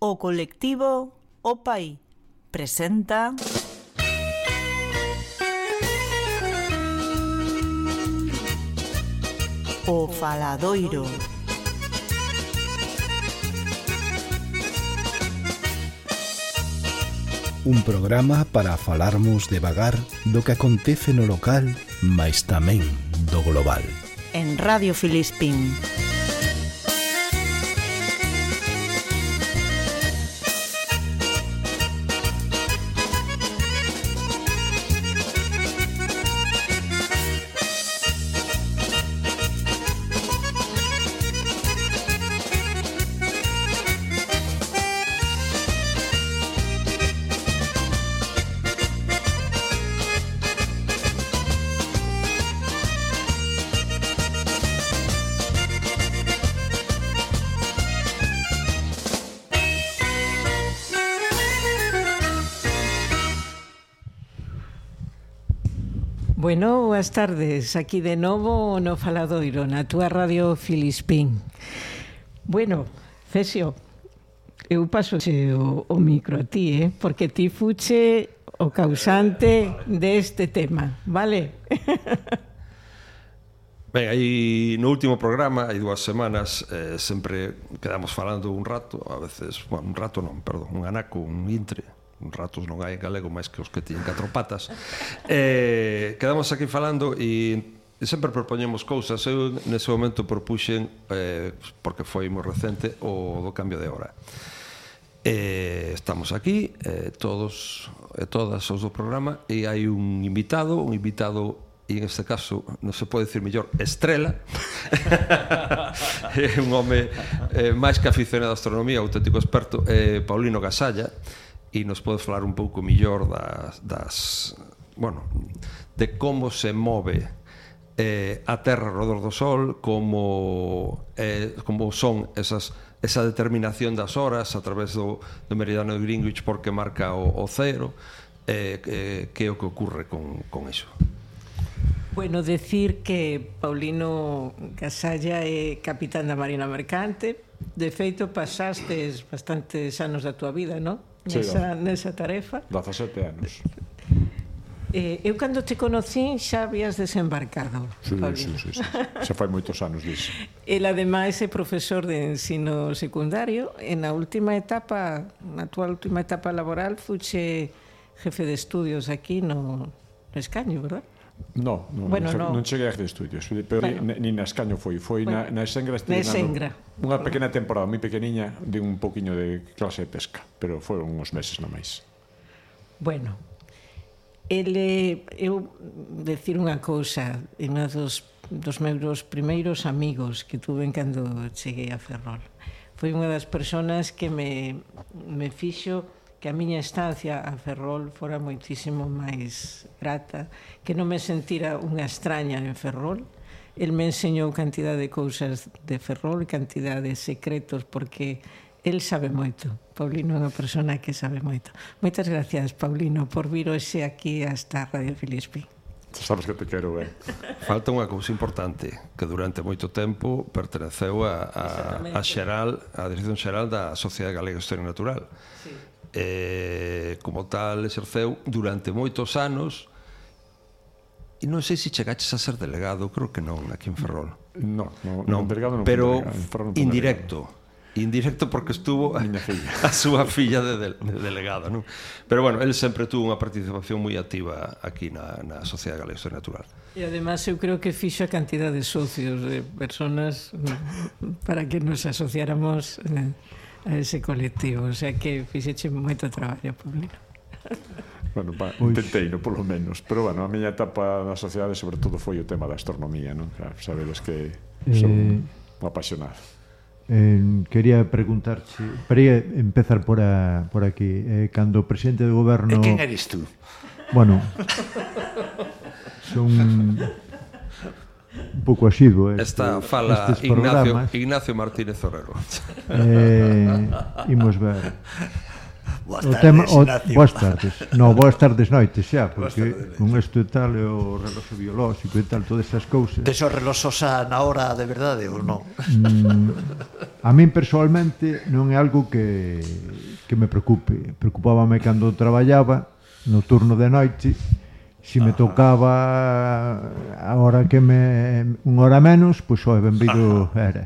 O colectivo OPAI presenta... O Faladoiro. Un programa para falarmos devagar do que acontece no local, mais tamén do global. En Radio Filispín. tardes, aquí de novo no Faladoiro, na túa radio Filispín. Bueno, Cesio, eu paso o, o micro a ti, eh? porque ti fuche o causante deste de tema, vale? Ben, aí no último programa, hai dúas semanas, eh, sempre quedamos falando un rato, a veces, bueno, un rato non, perdón, un anaco, un intre, ratos non hai en galego máis que os que tiñen catro patas. eh, quedamos aquí falando e sempre propoñemos cousas. Eu nese momento propuxen, eh, porque foi moi recente, o do cambio de hora. Eh, estamos aquí, eh, todos e todas os do programa, e hai un invitado, un invitado e en este caso non se pode decir mellor estrela é un home eh, máis que aficionado á astronomía, auténtico experto eh, Paulino Gasalla e nos podes falar un pouco millor das, das bueno, de como se move eh, a Terra rodor do Sol, como, eh, como son esas esa determinación das horas a través do, do meridiano de Greenwich porque marca o, o cero eh, eh, que é o que ocurre con, con iso Bueno, decir que Paulino Casalla é capitán da Marina Mercante de feito pasastes bastantes anos da tua vida, non? nesa, nesa tarefa. 17 anos. Eh, eu cando te conocí xa habías desembarcado. Sí, sí, sí, sí, Xa fai moitos anos disso. El ademais é profesor de ensino secundario. En a última etapa, na tua última etapa laboral, fuche jefe de estudios aquí no, no Escaño, verdad? No, no, bueno, non, non cheguei a de estudios pero bueno. ni, ni na Escaño foi, foi bueno. na, na Esengra na Esengra. Unha pequena temporada, moi pequeniña, de un poquiño de clase de pesca, pero foron uns meses non máis. Bueno, ele, eu decir unha cousa, unha dos, dos meus primeiros amigos que tuve cando cheguei a Ferrol. Foi unha das persoas que me, me fixo que a miña estancia a Ferrol fora moitísimo máis grata, que non me sentira unha extraña en Ferrol. El me enseñou cantidad de cousas de Ferrol, cantidad de secretos, porque el sabe moito. Paulino é unha persona que sabe moito. Moitas gracias, Paulino, por vir hoxe aquí hasta Radio Filispín. Sabes que te quero ben. Falta unha cousa importante que durante moito tempo perteneceu a, a, a xeral, a Dirección Xeral da Sociedade Galega de Historia Natural. Sí eh, como tal exerceu durante moitos anos e non sei se chegaches a ser delegado, creo que non, aquí en Ferrol. No, no, non, delegado non, pero delegado, indirecto. Indirecto porque estuvo a, a súa filla de, de, de delegado, non? Pero bueno, el sempre tuvo unha participación moi activa aquí na, na Sociedade Galega Historia Natural. E además eu creo que fixo a cantidad de socios, de personas para que nos asociáramos eh, a ese colectivo, o sea que fixeche moito traballo, público. Bueno, pa, intentei, no, polo menos. Pero, bueno, a miña etapa na sociedade, sobre todo, foi o tema da astronomía, non? Sabedes que son eh, apasionado. Eh, quería preguntarche, para empezar por, a, por aquí, eh, cando o presidente do goberno... E quen eres tú? Bueno, son un pouco axido este, Esta fala estes Ignacio. Ignacio Martínez Orrero Eh, imos ver. Boas tardes, o tema, o, Ignacio. Boas tardes. No, boas tardes noites xa, porque tardes. con isto e tal, e o reloxo biolóxico e tal, todas esas cousas. Tes o reloxo xa na hora de verdade ou non? Mm, a min persoalmente non é algo que, que me preocupe. Preocupábame cando traballaba no turno de noite Si me tocaba a hora que me unha hora menos, pois o benvido era.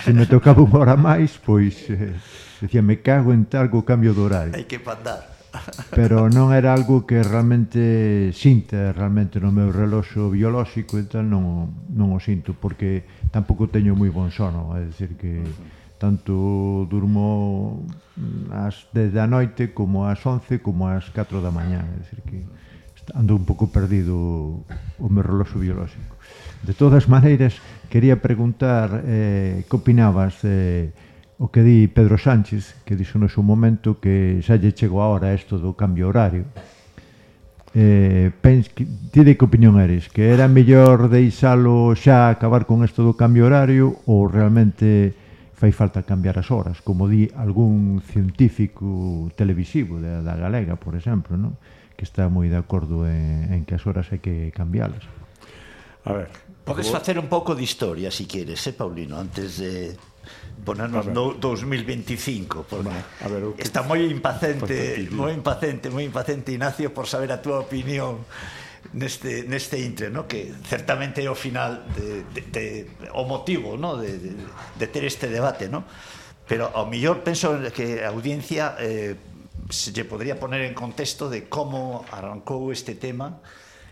Se me tocaba unha hora máis, pois eh, decía, me cago en tal co cambio de horario. Hai que pandar. Pero non era algo que realmente sinta realmente no meu reloxo biolóxico e tal, non, non o sinto, porque tampouco teño moi bon sono, é dicir que tanto durmo ás 10 da noite como ás 11 como ás 4 da mañá, é dicir que ando un pouco perdido o meu reloxo biolóxico. De todas maneiras, quería preguntar eh, que opinabas eh, o que di Pedro Sánchez, que dixo no seu momento que xa lle chegou a hora isto do cambio horario. Eh, pens, que, ti de que opinión eres? Que era mellor deixalo xa acabar con isto do cambio horario ou realmente fai falta cambiar as horas, como di algún científico televisivo da, da Galega, por exemplo, non? que está moi de acordo en, en que as horas hai que cambiálas. A ver. Podes vos... facer un pouco de historia, se si queres, eh, Paulino, antes de ponernos no 2025 porque Va, a ver, que... está moi impacente, pois moi impacente, moi impacente Ignacio por saber a túa opinión neste neste intre, no? que certamente é o final de, de, de o motivo, no, de, de, de ter este debate, no? Pero ao mellor penso que a audiencia eh, se lle podría poner en contexto de como arrancou este tema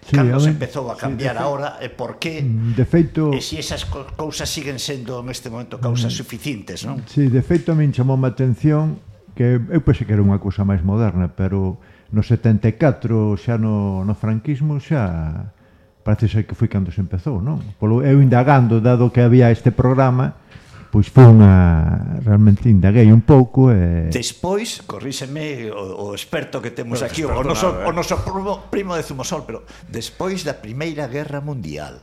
Sí, se ver, empezou a cambiar sí, agora e por que mm, de feito, e se si esas cousas siguen sendo neste momento causas mm. suficientes, non? Si, sí, de feito a min chamou a atención que eu pensei que era unha cousa máis moderna, pero no 74 xa no, no franquismo xa parece ser que foi cando se empezou, non? Polo, eu indagando, dado que había este programa, pois foi unha realmente indaguei un pouco e despois corríxeme o, o experto que temos no, aquí, o noso nada, eh? o noso primo, primo de Zumosol, pero despois da Primeira Guerra Mundial.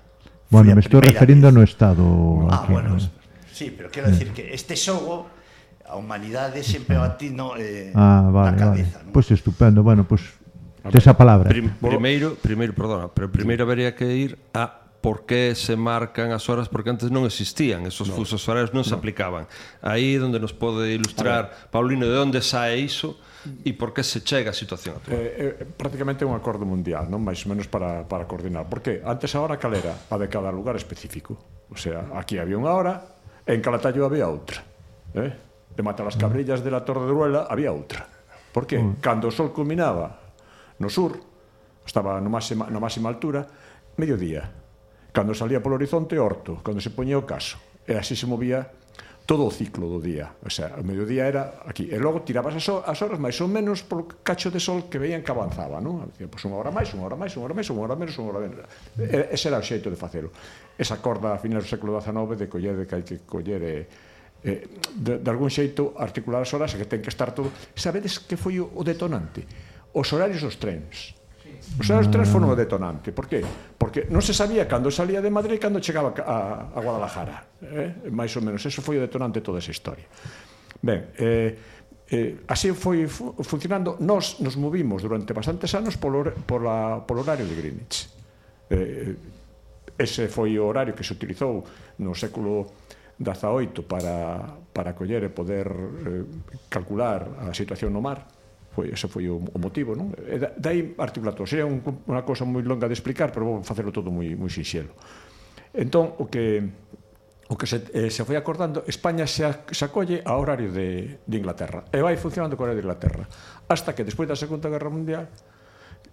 Bueno, me estou referindo vez. no estado Ah, aquí, bueno. ¿no? Sí, pero quero decir eh. que este xogo a humanidade sempre ah. eh, ah, vale, na cabeza. Vale. ¿no? Pois pues estupendo. Bueno, pois pues, tes a palabra. Prim, primeiro, primeiro, perdona, pero primeiro habería que ir a por que se marcan as horas porque antes non existían esos no. fusos horarios non se no. aplicaban aí onde nos pode ilustrar Paulino de onde sae iso e por que se chega a situación actual eh, eh, prácticamente un acordo mundial non máis ou menos para, para coordinar porque antes a hora cal era a de cada lugar específico o sea, aquí había unha hora en Calatallo había outra eh? de matar as cabrillas de la Torre de Ruela había outra por que? Mm. cando o sol culminaba no sur estaba no máxima, na máxima altura mediodía Cando salía polo horizonte, orto. Cando se poñía o caso. E así se movía todo o ciclo do día. O sea, o mediodía era aquí. E logo tirabas as, as horas máis ou menos polo cacho de sol que veían que avanzaba, non? Dicía, pois unha hora máis, unha hora máis, unha hora máis, unha hora menos, unha hora menos. E, ese era o xeito de facelo. Esa corda a finais do século XIX de coller, de que hai que coller... e, eh, de, de algún xeito articular as horas e que ten que estar todo. Sabedes que foi o detonante? Os horarios dos trens. Xa os tres foron o detonante. Por qué? Porque non se sabía cando salía de Madrid e cando chegaba a, a Guadalajara. Eh? Mais ou menos, eso foi o detonante de toda esa historia. Ben, eh, Eh, así foi fu funcionando nós nos movimos durante bastantes anos polo, pola, polo horario de Greenwich eh, ese foi o horario que se utilizou no século XVIII para, para coller e poder eh, calcular a situación no mar foi, ese foi o, o motivo, non? E da, dai articula todo. Sería un, unha cosa moi longa de explicar, pero vou facelo todo moi, moi sinxelo. Entón, o que o que se, eh, se foi acordando, España se, a, se acolle ao horario de, de Inglaterra e vai funcionando co horario de Inglaterra hasta que despois da Segunda Guerra Mundial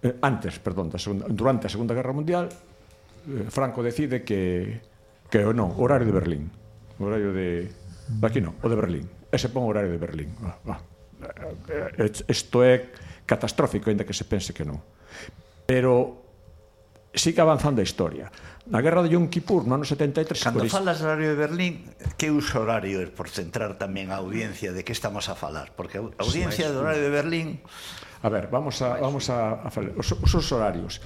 eh, antes, perdón, da segunda, durante a Segunda Guerra Mundial eh, Franco decide que que o non, horario de Berlín horario de, aquí non, o de Berlín E se pon horario de Berlín ah, ah, Eh, eh, isto é catastrófico, ainda que se pense que non. Pero siga avanzando a historia. Na guerra de Yom Kippur, no ano 73... Cando historis... falas horario de Berlín, que uso horario é por centrar tamén a audiencia de que estamos a falar? Porque a audiencia do horario de Berlín... A ver, vamos a, vamos a, a falar. Os, os, os horarios.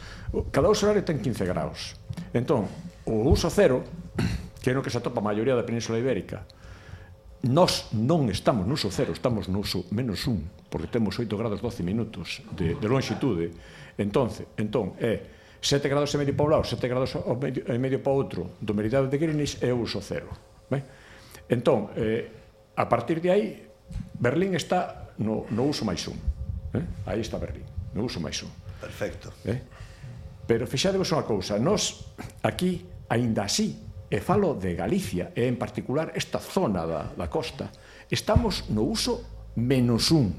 Cada uso horario ten 15 graus. Entón, o uso cero, que é no que se atopa a maioría da Península Ibérica, Nós non estamos no uso cero, estamos no uso menos un, porque temos 8 grados 12 minutos de, de longitude. Entón, entón, é 7 grados e medio para un lado, 7 grados e medio para outro do meridiano de Greenwich é o uso cero. Ben? Entón, eh, a partir de aí, Berlín está no, no uso máis un. Eh? Aí está Berlín, no uso máis un. Perfecto. Eh? Pero fixadevos unha cousa, nós aquí, aínda así, e falo de Galicia, e en particular esta zona da, da costa, estamos no uso menos un.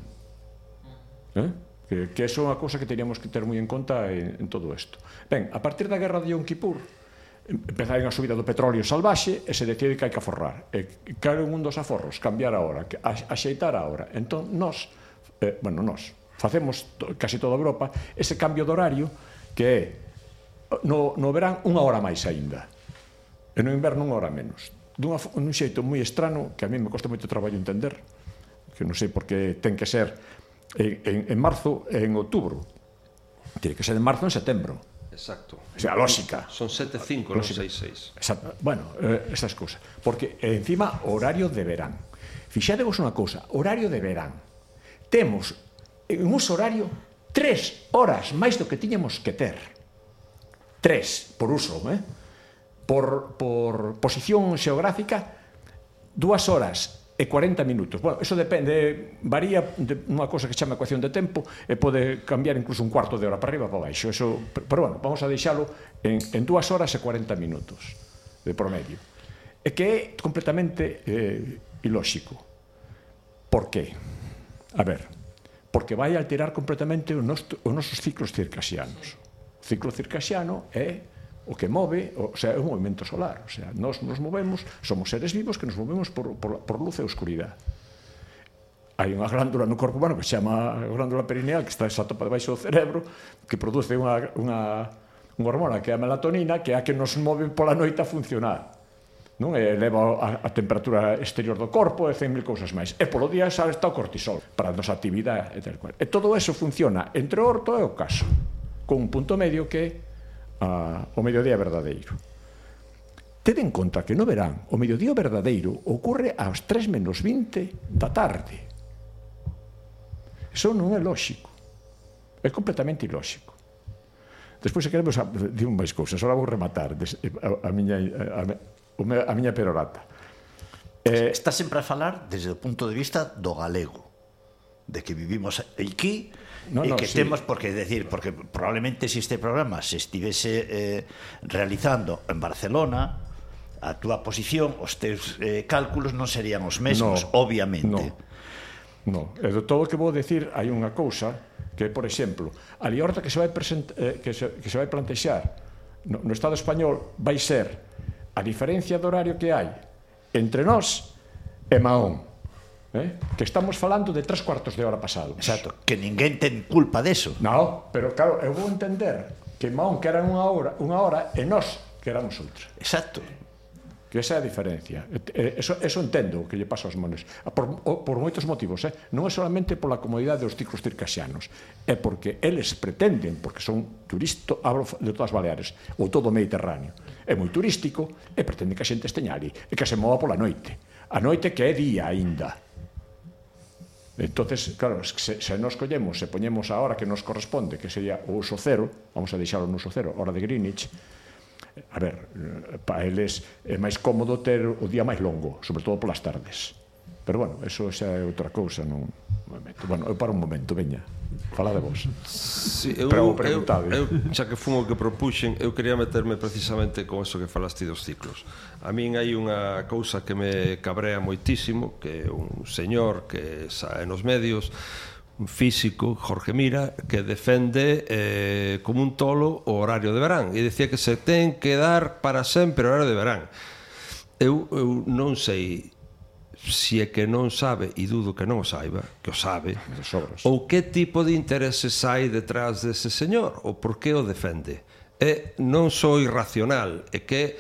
Eh? Que, que é unha cousa que teríamos que ter moi en conta en, en todo isto. Ben, a partir da guerra de Yom Kippur, empezaron a subida do petróleo salvaxe e se decide que hai que aforrar. E, claro, un dos aforros, cambiar a hora, a, axeitar a hora. Entón, nós, eh, bueno, nós, facemos to, casi toda Europa ese cambio de horario que é no, no verán unha hora máis aínda E no inverno unha hora menos. Dunha, dun xeito moi estrano, que a mí me costa moito traballo entender, que non sei porque ten que ser en, en, en marzo e en outubro. Tiene que ser en marzo e en setembro. Exacto. O sea, a lógica. Son 7, 5, non 6, 6. Exacto. Bueno, eh, esas cousas. Porque, eh, encima, horario de verán. Fixadevos unha cousa, horario de verán. Temos en un horario tres horas máis do que tiñamos que ter. Tres, por uso, eh? por, por posición xeográfica dúas horas e 40 minutos. Bueno, eso depende, varía de unha cosa que chama ecuación de tempo e pode cambiar incluso un cuarto de hora para arriba para baixo. Eso, pero bueno, vamos a deixalo en, en dúas horas e 40 minutos de promedio. E que é completamente eh, ilóxico. Por qué? A ver, porque vai alterar completamente o noso, os nosos ciclos circasianos. O ciclo circasiano é o que move, o, o sea, é o movimento solar, o sea, nós nos movemos, somos seres vivos que nos movemos por, por, por luz e oscuridade. Hai unha glándula no corpo humano que se chama glándula perineal, que está esa topa debaixo do cerebro, que produce unha, unha, unha hormona que é a melatonina, que é a que nos move pola noite a funcionar non e eleva a, a temperatura exterior do corpo e 100.000 cousas máis. E polo día xa está o cortisol para a nosa actividade e tal cual. E todo eso funciona entre o orto e o caso, con un punto medio que a, o mediodía verdadeiro. Ted en conta que no verán o mediodía verdadeiro ocorre ás 3 menos 20 da tarde. Eso non é lóxico. É completamente ilóxico. Despois se queremos ah, dir máis cousas, agora vou rematar des, eh, a, a miña a, a, a miña perorata. Eh, está sempre a falar desde o punto de vista do galego, de que vivimos aquí no, no, e que sí. temos porque decir porque probablemente se este programa se estivese eh, realizando en Barcelona a túa posición, os teus eh, cálculos non serían os mesmos, no, obviamente. No, no. E de todo o que vou decir hai unha cousa que, por exemplo, a liorta que se vai, present, eh, que se, que se vai plantexar no, no Estado español vai ser a diferencia de horario que hai entre nós e Mahón. Eh? Que estamos falando de tres cuartos de hora pasado. Exacto. Que ninguén ten culpa deso. No, pero claro, eu vou entender que Maón que era unha hora, unha hora e nós que éramos outra. Exacto. Que esa é a diferencia. Eso, eso entendo que lle pasa aos monos. Por, por moitos motivos, eh? non é solamente pola comodidade dos ciclos circasianos, é porque eles pretenden, porque son turisto, hablo de todas Baleares, ou todo o Mediterráneo, é moi turístico e pretende que a xente esteña ali, e que se mova pola noite. A noite que é día aínda Entonces, claro, se, se nos collemos, se poñemos a hora que nos corresponde, que sería o uso cero, vamos a deixar o uso cero, hora de Greenwich, a ver, eh, para eles é máis cómodo ter o día máis longo, sobre todo polas tardes. Pero bueno, eso xa é outra cousa, non me meto. Bueno, eu para un momento, veña. Fala de vos. Sí, eu, Pero. Eu, eu, xa que fun o que propuxen, eu quería meterme precisamente con eso que falaste dos ciclos. A min hai unha cousa que me cabrea moitísimo, que un señor que sae nos medios, un físico, Jorge Mira, que defende eh, como un tolo o horario de verán e decía que se ten que dar para sempre o horario de verán. Eu, eu non sei se é que non sabe, e dudo que non o saiba, que o sabe, ou que tipo de intereses hai detrás dese señor, ou por que o defende. É non sou irracional, é que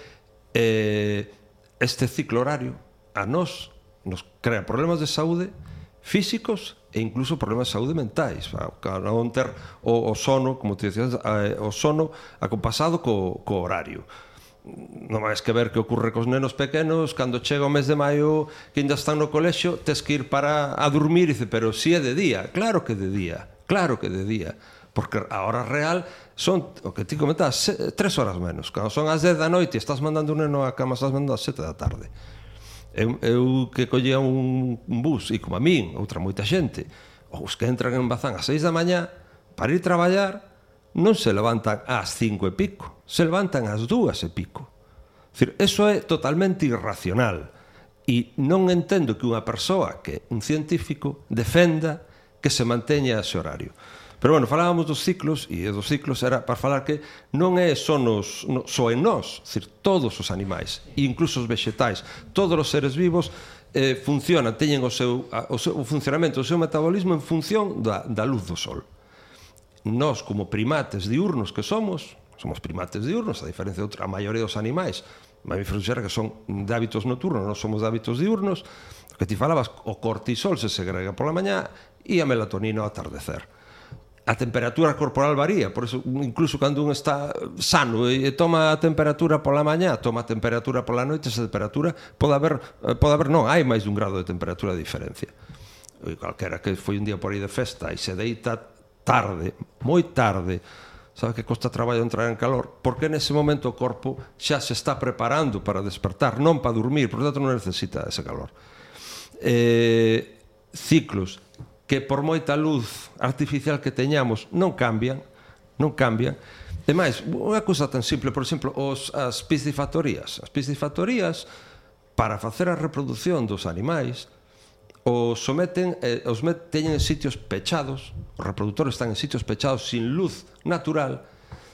eh, este ciclo horario a nós nos crea problemas de saúde físicos e incluso problemas de saúde mentais. Para non ter o, o sono como te dicías, eh, o sono acompasado co, co horario non máis que ver que ocurre cos nenos pequenos cando chega o mes de maio que ainda están no colexio tes que ir para a dormir e dice, pero si é de día claro que de día, claro que de día porque a hora real son o que ti comentas tres horas menos. Cando son as 10 da noite estás mandando un neno a cama estás mandando as 7 da tarde. Eu, eu que collía un bus e como a min, outra moita xente os que entran en Bazán ás 6 da mañá para ir traballar non se levantan ás cinco e pico, se levantan ás dúas e pico. Cir, eso é totalmente irracional e non entendo que unha persoa que un científico defenda que se manteña ese horario. Pero bueno, falábamos dos ciclos e dos ciclos era para falar que non é só nos no, só en nós, decir, todos os animais, incluso os vegetais, todos os seres vivos eh, funcionan, teñen o seu, a, o seu o funcionamento, o seu metabolismo en función da, da luz do sol nós como primates diurnos que somos, somos primates diurnos, a diferencia de outra, a maioría dos animais, mamíferos xerga que son de hábitos nocturnos, non somos de hábitos diurnos, que ti falabas, o cortisol se segrega pola mañá e a melatonina ao atardecer. A temperatura corporal varía, por eso incluso cando un está sano e toma a temperatura pola mañá, toma a temperatura pola noite, esa temperatura pode haber, eh, pode haber non, hai máis dun grado de temperatura de diferencia. E calquera que foi un día por aí de festa e se deita tarde, moi tarde, sabe que costa traballo entrar en calor, porque nese momento o corpo xa se está preparando para despertar, non para dormir, por tanto non necesita ese calor. Eh, ciclos que por moita luz artificial que teñamos non cambian, non cambian. E máis, unha cousa tan simple, por exemplo, os, as piscifactorías. As piscifactorías, para facer a reproducción dos animais, os someten eh, os met, teñen en sitios pechados, os reproductores están en sitios pechados sin luz natural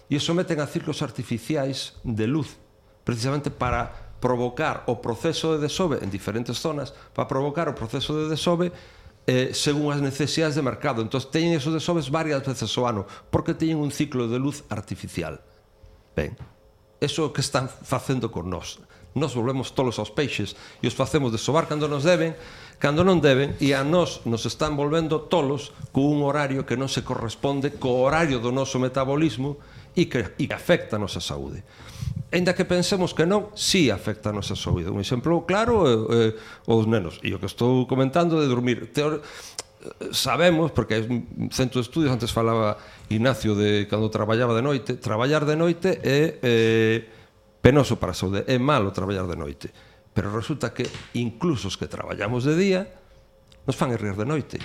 e os someten a ciclos artificiais de luz, precisamente para provocar o proceso de desove en diferentes zonas, para provocar o proceso de desove eh, según as necesidades de mercado. Entón, teñen esos desoves varias veces ao ano, porque teñen un ciclo de luz artificial. Ben, eso que están facendo con nós. Nos volvemos tolos aos peixes e os facemos desovar cando nos deben, cando non deben e a nós nos están volvendo tolos con un horario que non se corresponde co horario do noso metabolismo e que, e que afecta a nosa saúde. Enda que pensemos que non, si sí afecta a nosa saúde. Un exemplo claro é, é os nenos. E o que estou comentando de dormir. Teor eh, sabemos, porque hai un centro de estudios, antes falaba Ignacio de cando traballaba de noite, traballar de noite é... Eh, penoso para a saúde, é malo traballar de noite, pero resulta que incluso os que traballamos de día nos fan erguer de noite.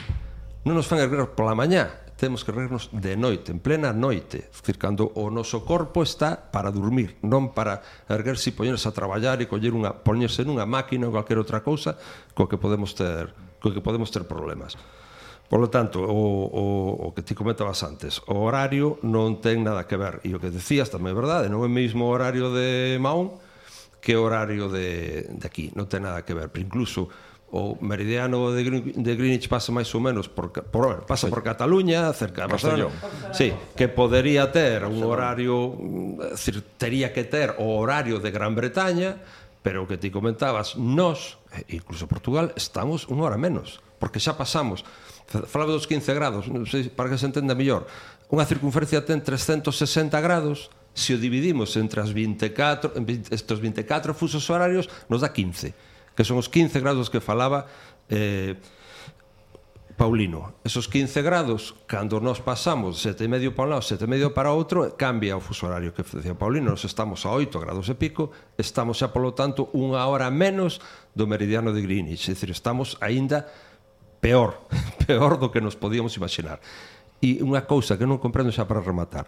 Non nos fan erguer pola mañá, temos que reírnos de noite, en plena noite, decir, cando o noso corpo está para dormir, non para erguerse e poñerse a traballar e coller unha poñerse nunha máquina ou calquer outra cousa co que podemos ter co que podemos ter problemas. Por lo tanto, o, o, o que ti comentabas antes, o horario non ten nada que ver. E o que decías tamén é verdade, non é o mesmo horario de Mahón que o horario de, de aquí. Non ten nada que ver. Pero incluso o meridiano de, Green, de Greenwich pasa máis ou menos por, por pasa por Cataluña, cerca de Barcelona. Sí, que podería ter un horario, decir, tería que ter o horario de Gran Bretaña, pero o que ti comentabas, nós, incluso Portugal, estamos unha hora menos, porque xa pasamos falaba dos 15 grados, non sei, para que se entenda mellor. Unha circunferencia ten 360 grados, se o dividimos entre as 24, estes 24 fusos horarios, nos dá 15, que son os 15 grados que falaba eh, Paulino. Esos 15 grados, cando nos pasamos sete e medio para un lado, sete e medio para outro, cambia o fuso horario que decía Paulino. Nos estamos a 8 grados e pico, estamos xa, polo tanto, unha hora menos do meridiano de Greenwich. É dicir, estamos aínda peor, peor do que nos podíamos imaginar. E unha cousa que non comprendo xa para rematar.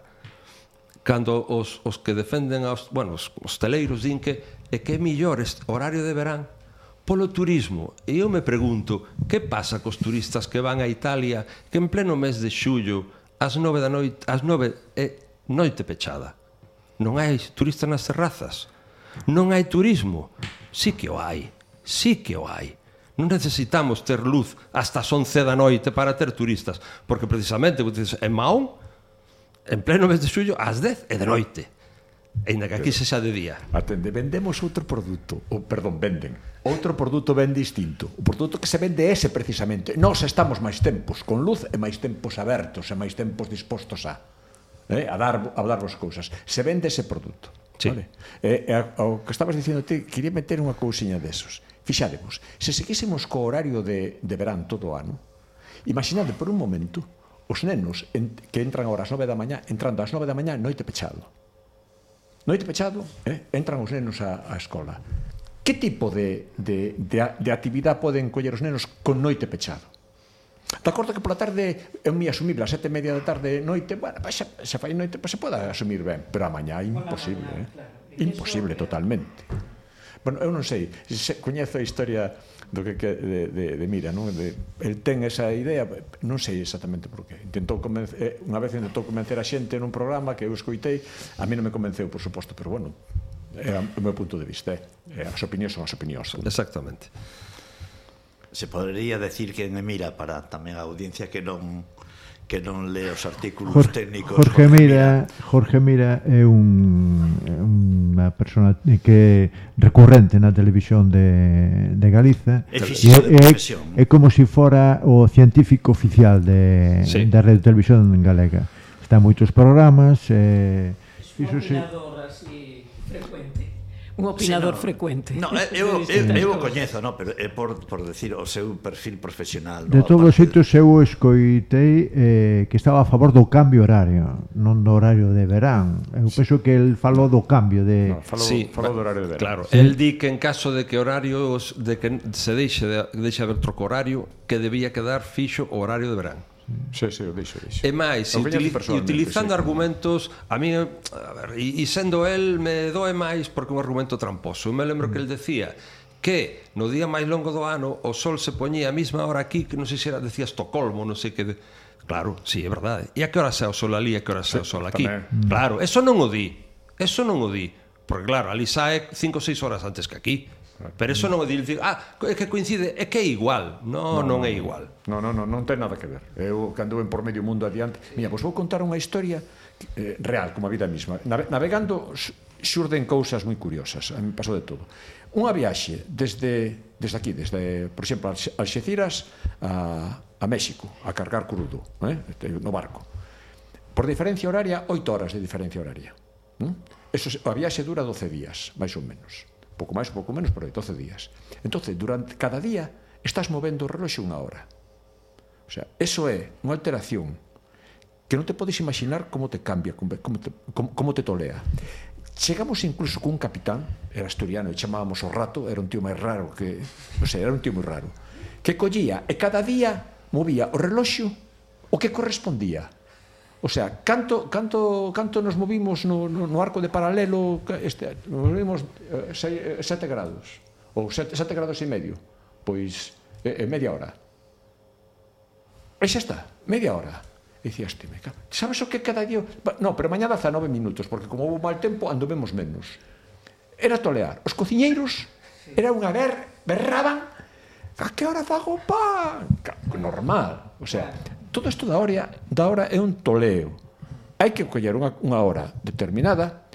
Cando os, os que defenden aos, bueno, os hosteleiros din que é que é millor este horario de verán polo turismo. E eu me pregunto, que pasa cos turistas que van a Italia que en pleno mes de xullo ás 9 da noite, ás 9 é noite pechada. Non hai turistas nas terrazas. Non hai turismo. Sí que o hai. Sí que o hai Non necesitamos ter luz hasta as 11 da noite para ter turistas, porque precisamente, dices, en Mahón, en pleno mes de xullo, ás 10 e de noite. Ainda que aquí se xa de día. Atende, vendemos outro produto, ou perdón, venden. Outro produto ben distinto. O produto que se vende ese precisamente. Nós estamos máis tempos con luz e máis tempos abertos e máis tempos dispostos a eh, a dar a darvos cousas. Se vende ese produto. Sí. Vale? E, e, ao que estabas dicindo ti, quería meter unha cousiña desos. Fixárevos, se seguísemos co horario de, de verán todo o ano, imaginade por un momento os nenos en, que entran ás 9 da mañá, entrando ás 9 da mañá, noite pechado. Noite pechado, eh, entran os nenos á, á escola. Que tipo de, de, de, de actividade poden coller os nenos con noite pechado? De acordo que pola tarde é moi asumible, a sete e media da tarde noite, bueno, se, se fai noite, pues, se pode asumir ben, pero a mañá é imposible, eh? imposible totalmente. Bueno, eu non sei, se coñezo a historia do que, que de, de, de Mira, non? De, el ten esa idea, non sei exactamente por qué. Intentou convencer, eh, unha vez intentou convencer a xente nun programa que eu escoitei, a mí non me convenceu, por suposto, pero bueno, é o meu punto de vista, é, as opinións son as opinións. Exactamente. Se podería decir que en Mira para tamén a audiencia que non que non lee os artículos Jorge, técnicos Jorge, Jorge Mira, Jorge Mira é un unha persona que é recurrente na televisión de, de Galiza. É, é, é como se si fora o científico oficial de, sí. da Radio Televisión Galega. Está en moitos programas eh, iso se un opinador sino, frecuente. No, eh, eu, eu, eu, eu o coñezo, no, pero é por, por decir o seu perfil profesional. No, de todos os xeitos eu escoitei eh, que estaba a favor do cambio horario, non do horario de verán. Eu sí. penso que el falou do cambio de... No, falou, sí, falou do horario de verán. Claro, sí. el di que en caso de que horarios de que se deixe de, deixe de haber troco horario, que debía quedar fixo o horario de verán. Mm. Sí, sí, o dixo, dixo. E máis, utili utilizando argumentos, a mí, a ver, e sendo el, me doe máis porque é un argumento tramposo. Eu me lembro mm. que el mm. decía que no día máis longo do ano o sol se poñía a mesma hora aquí, que non sei se era, decía Estocolmo, non sei que... De... Claro, sí, é verdade. E a que hora se o sol ali, a que hora se o sol aquí? Tamén. Mm. Claro, eso non o di. Eso non o di. Porque claro, ali sae 5 ou 6 horas antes que aquí. Pero eso mm. non é dicir, ah, é que coincide, é que é igual. No, no non é igual. No, no, no, non ten nada que ver. Eu cando ven por medio mundo adiante, mira, vos vou contar unha historia eh, real, como a vida mesma. Navegando xurden cousas moi curiosas, a mí pasou de todo. Unha viaxe desde desde aquí, desde, por exemplo, Alxeciras a, a México, a cargar crudo, eh? no barco. Por diferencia horaria, oito horas de diferencia horaria. ¿Mm? Eso, a viaxe dura 12 días, máis ou menos pouco máis, pouco menos, pero aí 12 días. Entonces, durante cada día estás movendo o reloxo unha hora. O sea, eso é unha alteración que non te podes imaginar como te cambia, como te, como, como te tolea. Chegamos incluso cun capitán, era asturiano, e chamábamos o rato, era un tío máis raro que, non sei, era un tío moi raro, que collía e cada día movía o reloxo o que correspondía O sea, canto, canto, canto nos movimos no, no, no arco de paralelo este, nos movimos 7 eh, eh grados ou 7 grados e medio pois eh, media hora. E xa está media hora. E dicías ti, sabes o que cada día no, pero mañá 19 minutos porque como houve mal tempo andovemos menos. Era tolear. Os cociñeiros era unha ber, berraban a que hora fago pan? Normal. O sea todo isto da hora, da hora é un toleo. Hai que coller unha, unha hora determinada,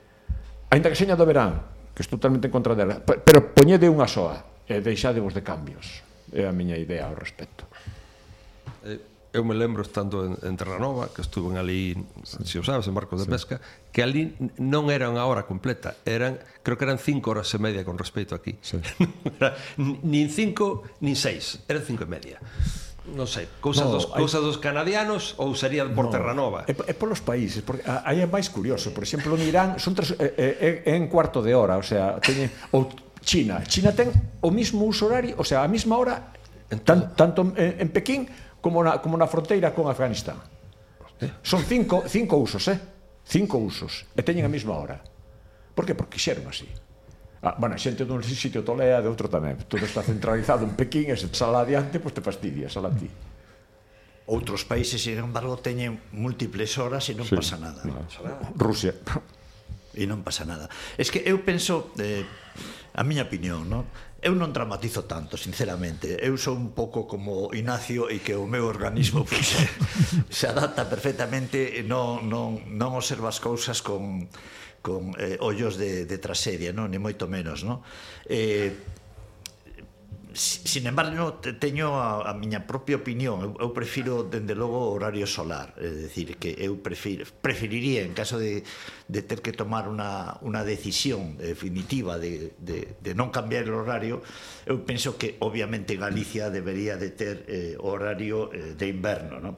aínda que seña do verán, que estou totalmente en contra dela, pero poñede unha soa e deixadevos de cambios. É a miña idea ao respecto. Eh, eu me lembro estando en, en Terranova, que estuve ali, sí. se o sabes, en barcos de sí. pesca, que ali non era unha hora completa, eran, creo que eran cinco horas e media con respecto aquí. Sí. era, nin cinco, nin seis, eran cinco e media non sei, cousas no, dos cousas hai... dos canadianos ou sería por no, Terranova? É, é polos países, porque aí é máis curioso, por exemplo, en Irán son tres, é, é, é en cuarto de hora, o sea, teñen ou China, China ten o mismo uso horario, o sea, a mesma hora tan, tanto en, en Pekín como na como na fronteira con Afganistán. Son cinco cinco usos, eh? Cinco usos e teñen a mesma hora. Por que? Porque xeron así. Ah, bueno, xente dun sitio tolea, de outro tamén. Todo está centralizado en Pekín, e se sala adiante, pois te fastidia, sala a ti. Outros países, sin embargo, teñen múltiples horas e non sí, pasa nada. No. Rusia. E non pasa nada. Es que eu penso, eh, a miña opinión, non? eu non dramatizo tanto, sinceramente. Eu sou un pouco como Ignacio e que o meu organismo pues, se, se adapta perfectamente, non, non, non observa as cousas con con eh, ollos de, de trasedia, non? Ni moito menos, non? Eh, sin embargo, teño a, a miña propia opinión. Eu, eu prefiro, dende logo, o horario solar. É dicir, que eu prefir, preferiría, en caso de, de ter que tomar unha, unha decisión definitiva de, de, de non cambiar o horario, eu penso que, obviamente, Galicia debería de ter eh, horario eh, de inverno, non?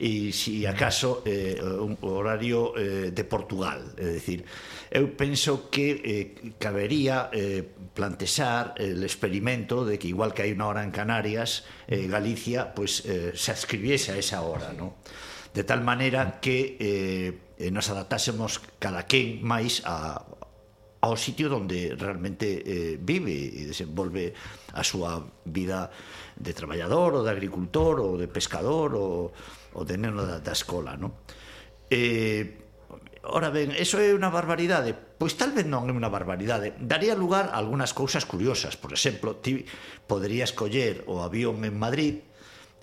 E, si acaso, eh, un horario eh, de Portugal. É dicir, eu penso que eh, cabería eh, plantexar el experimento de que igual que hai unha hora en Canarias, eh, Galicia, pues, eh, se ascribiese a esa hora, ¿no? De tal maneira que eh, nos adaptásemos cada quen máis a, ao sitio onde realmente eh, vive e desenvolve a súa vida de traballador ou de agricultor ou de pescador ou, ou de neno da, da escola, non? Eh, ora ben, eso é unha barbaridade, Pois tal vez non é unha barbaridade. Daría lugar a algunhas cousas curiosas. Por exemplo, ti poderías coller o avión en Madrid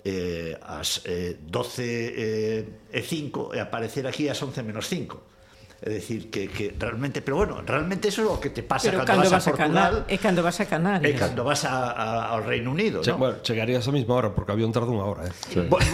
eh, as eh, 12 eh, e 5 e aparecer aquí ás 11 menos 5 É dicir, que, que realmente, pero bueno, realmente eso é o que te pasa pero cando, cando vas, vas a Portugal. Canar, e cando vas a Canarias. E cando vas a, a, ao Reino Unido, che, ¿no? Bueno, chegarías a mesma hora, porque avión tarda unha hora, eh? Sí. Bueno,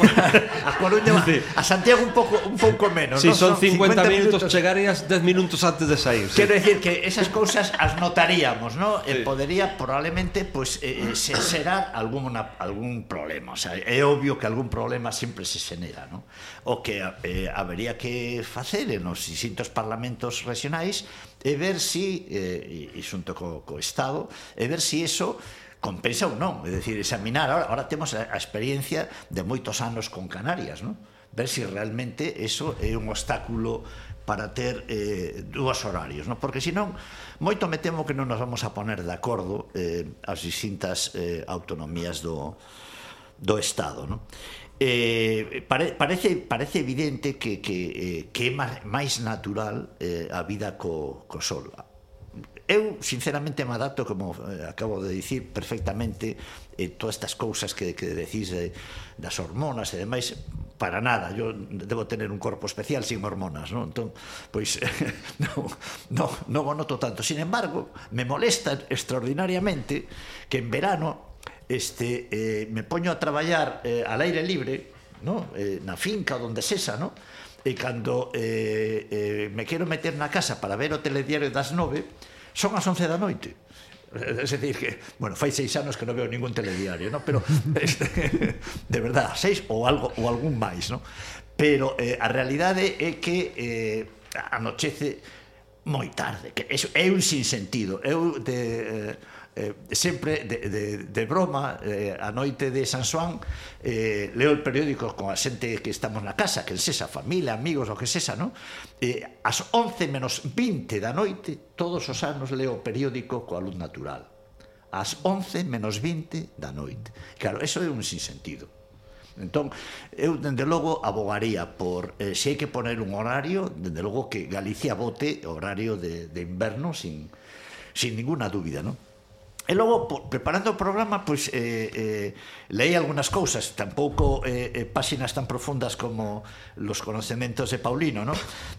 a Coruña, sí. a Santiago un pouco un pouco menos, sí, ¿no? son, 50, 50 minutos, minutos, chegarías 10 minutos antes de sair. Sí. Quero decir que esas cousas as notaríamos, ¿no? Sí. E podería probablemente pues eh, eh se xerar algún algún problema, o sea, é obvio que algún problema sempre se xenera, ¿no? O que eh, habería que facer en os distintos parlamentos regionais e ver si, eh, e, e xunto co, co Estado, e ver si eso compensa ou non, é dicir, examinar, ahora, ahora temos a, a experiencia de moitos anos con Canarias, non? ver se si realmente eso é un obstáculo para ter eh, dúas horarios, non? porque senón moito me temo que non nos vamos a poner de acordo eh, as distintas eh, autonomías do, do Estado. Non? Eh, pare, parece, parece evidente que, que, eh, que é máis natural eh, a vida co, co sol eu sinceramente me adapto como eh, acabo de dicir perfectamente eh, todas estas cousas que, que decís eh, das hormonas e demais para nada, yo debo tener un corpo especial sin hormonas, non? Entón, pois non non, non o noto tanto. Sin embargo, me molesta extraordinariamente que en verano este, eh, me poño a traballar eh, al aire libre, no? eh, na finca, onde sexa, no? e cando eh, eh, me quero meter na casa para ver o telediario das nove, son as once da noite. Eh, es decir, que, bueno, fai seis anos que non veo ningún telediario, ¿no? pero este, de verdad, seis ou algo ou algún máis, ¿no? Pero eh, a realidade é que eh, anochece moi tarde, que eso é un sinsentido. Eu de eh, eh, sempre de, de, de broma eh, a noite de San Juan eh, leo el periódico con a xente que estamos na casa que sexa familia, amigos, o que sexa no? eh, as 11 menos 20 da noite todos os anos leo o periódico coa luz natural as 11 menos 20 da noite claro, eso é un sinsentido Entón, eu, dende logo, abogaría por, eh, se hai que poner un horario, dende logo que Galicia vote horario de, de inverno sin, sin ninguna dúbida, non? E logo, preparando o programa, pois, eh, eh, leí algunhas cousas, tampouco eh, eh, páxinas tan profundas como los conocementos de Paulino, ¿no?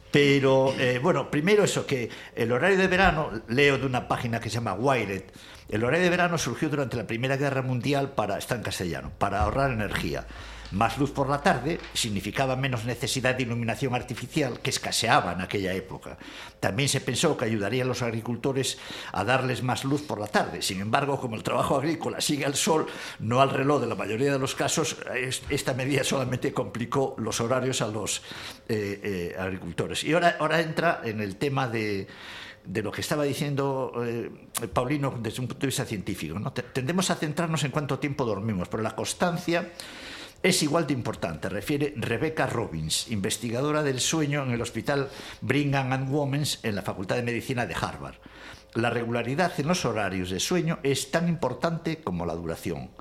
pero, eh, bueno, primeiro eso, que el horario de verano, leo de una página que se llama Wired, el horario de verano surgió durante la Primera Guerra Mundial para, está en castellano, para ahorrar energía. Más luz por la tarde significaba menos necesidad de iluminación artificial que escaseaba en aquella época. También se pensó que ayudaría a los agricultores a darles más luz por la tarde. Sin embargo, como el trabajo agrícola sigue al sol, no al reloj de la mayoría de los casos, es- esta medida solamente complicó los horarios a los eh, eh, agricultores. Y ahora, entra en el tema de lo que estaba diciendo eh, Paulino desde un punto de vista científico. Tendemos a centrarnos en cuánto tiempo dormimos, pero la constancia es igual de importante, refiere Rebecca Robbins, investigadora del sueño en el Hospital Brigham and Women's en la Facultad de Medicina de Harvard. La regularidad en los horarios de sueño es tan importante como la duración.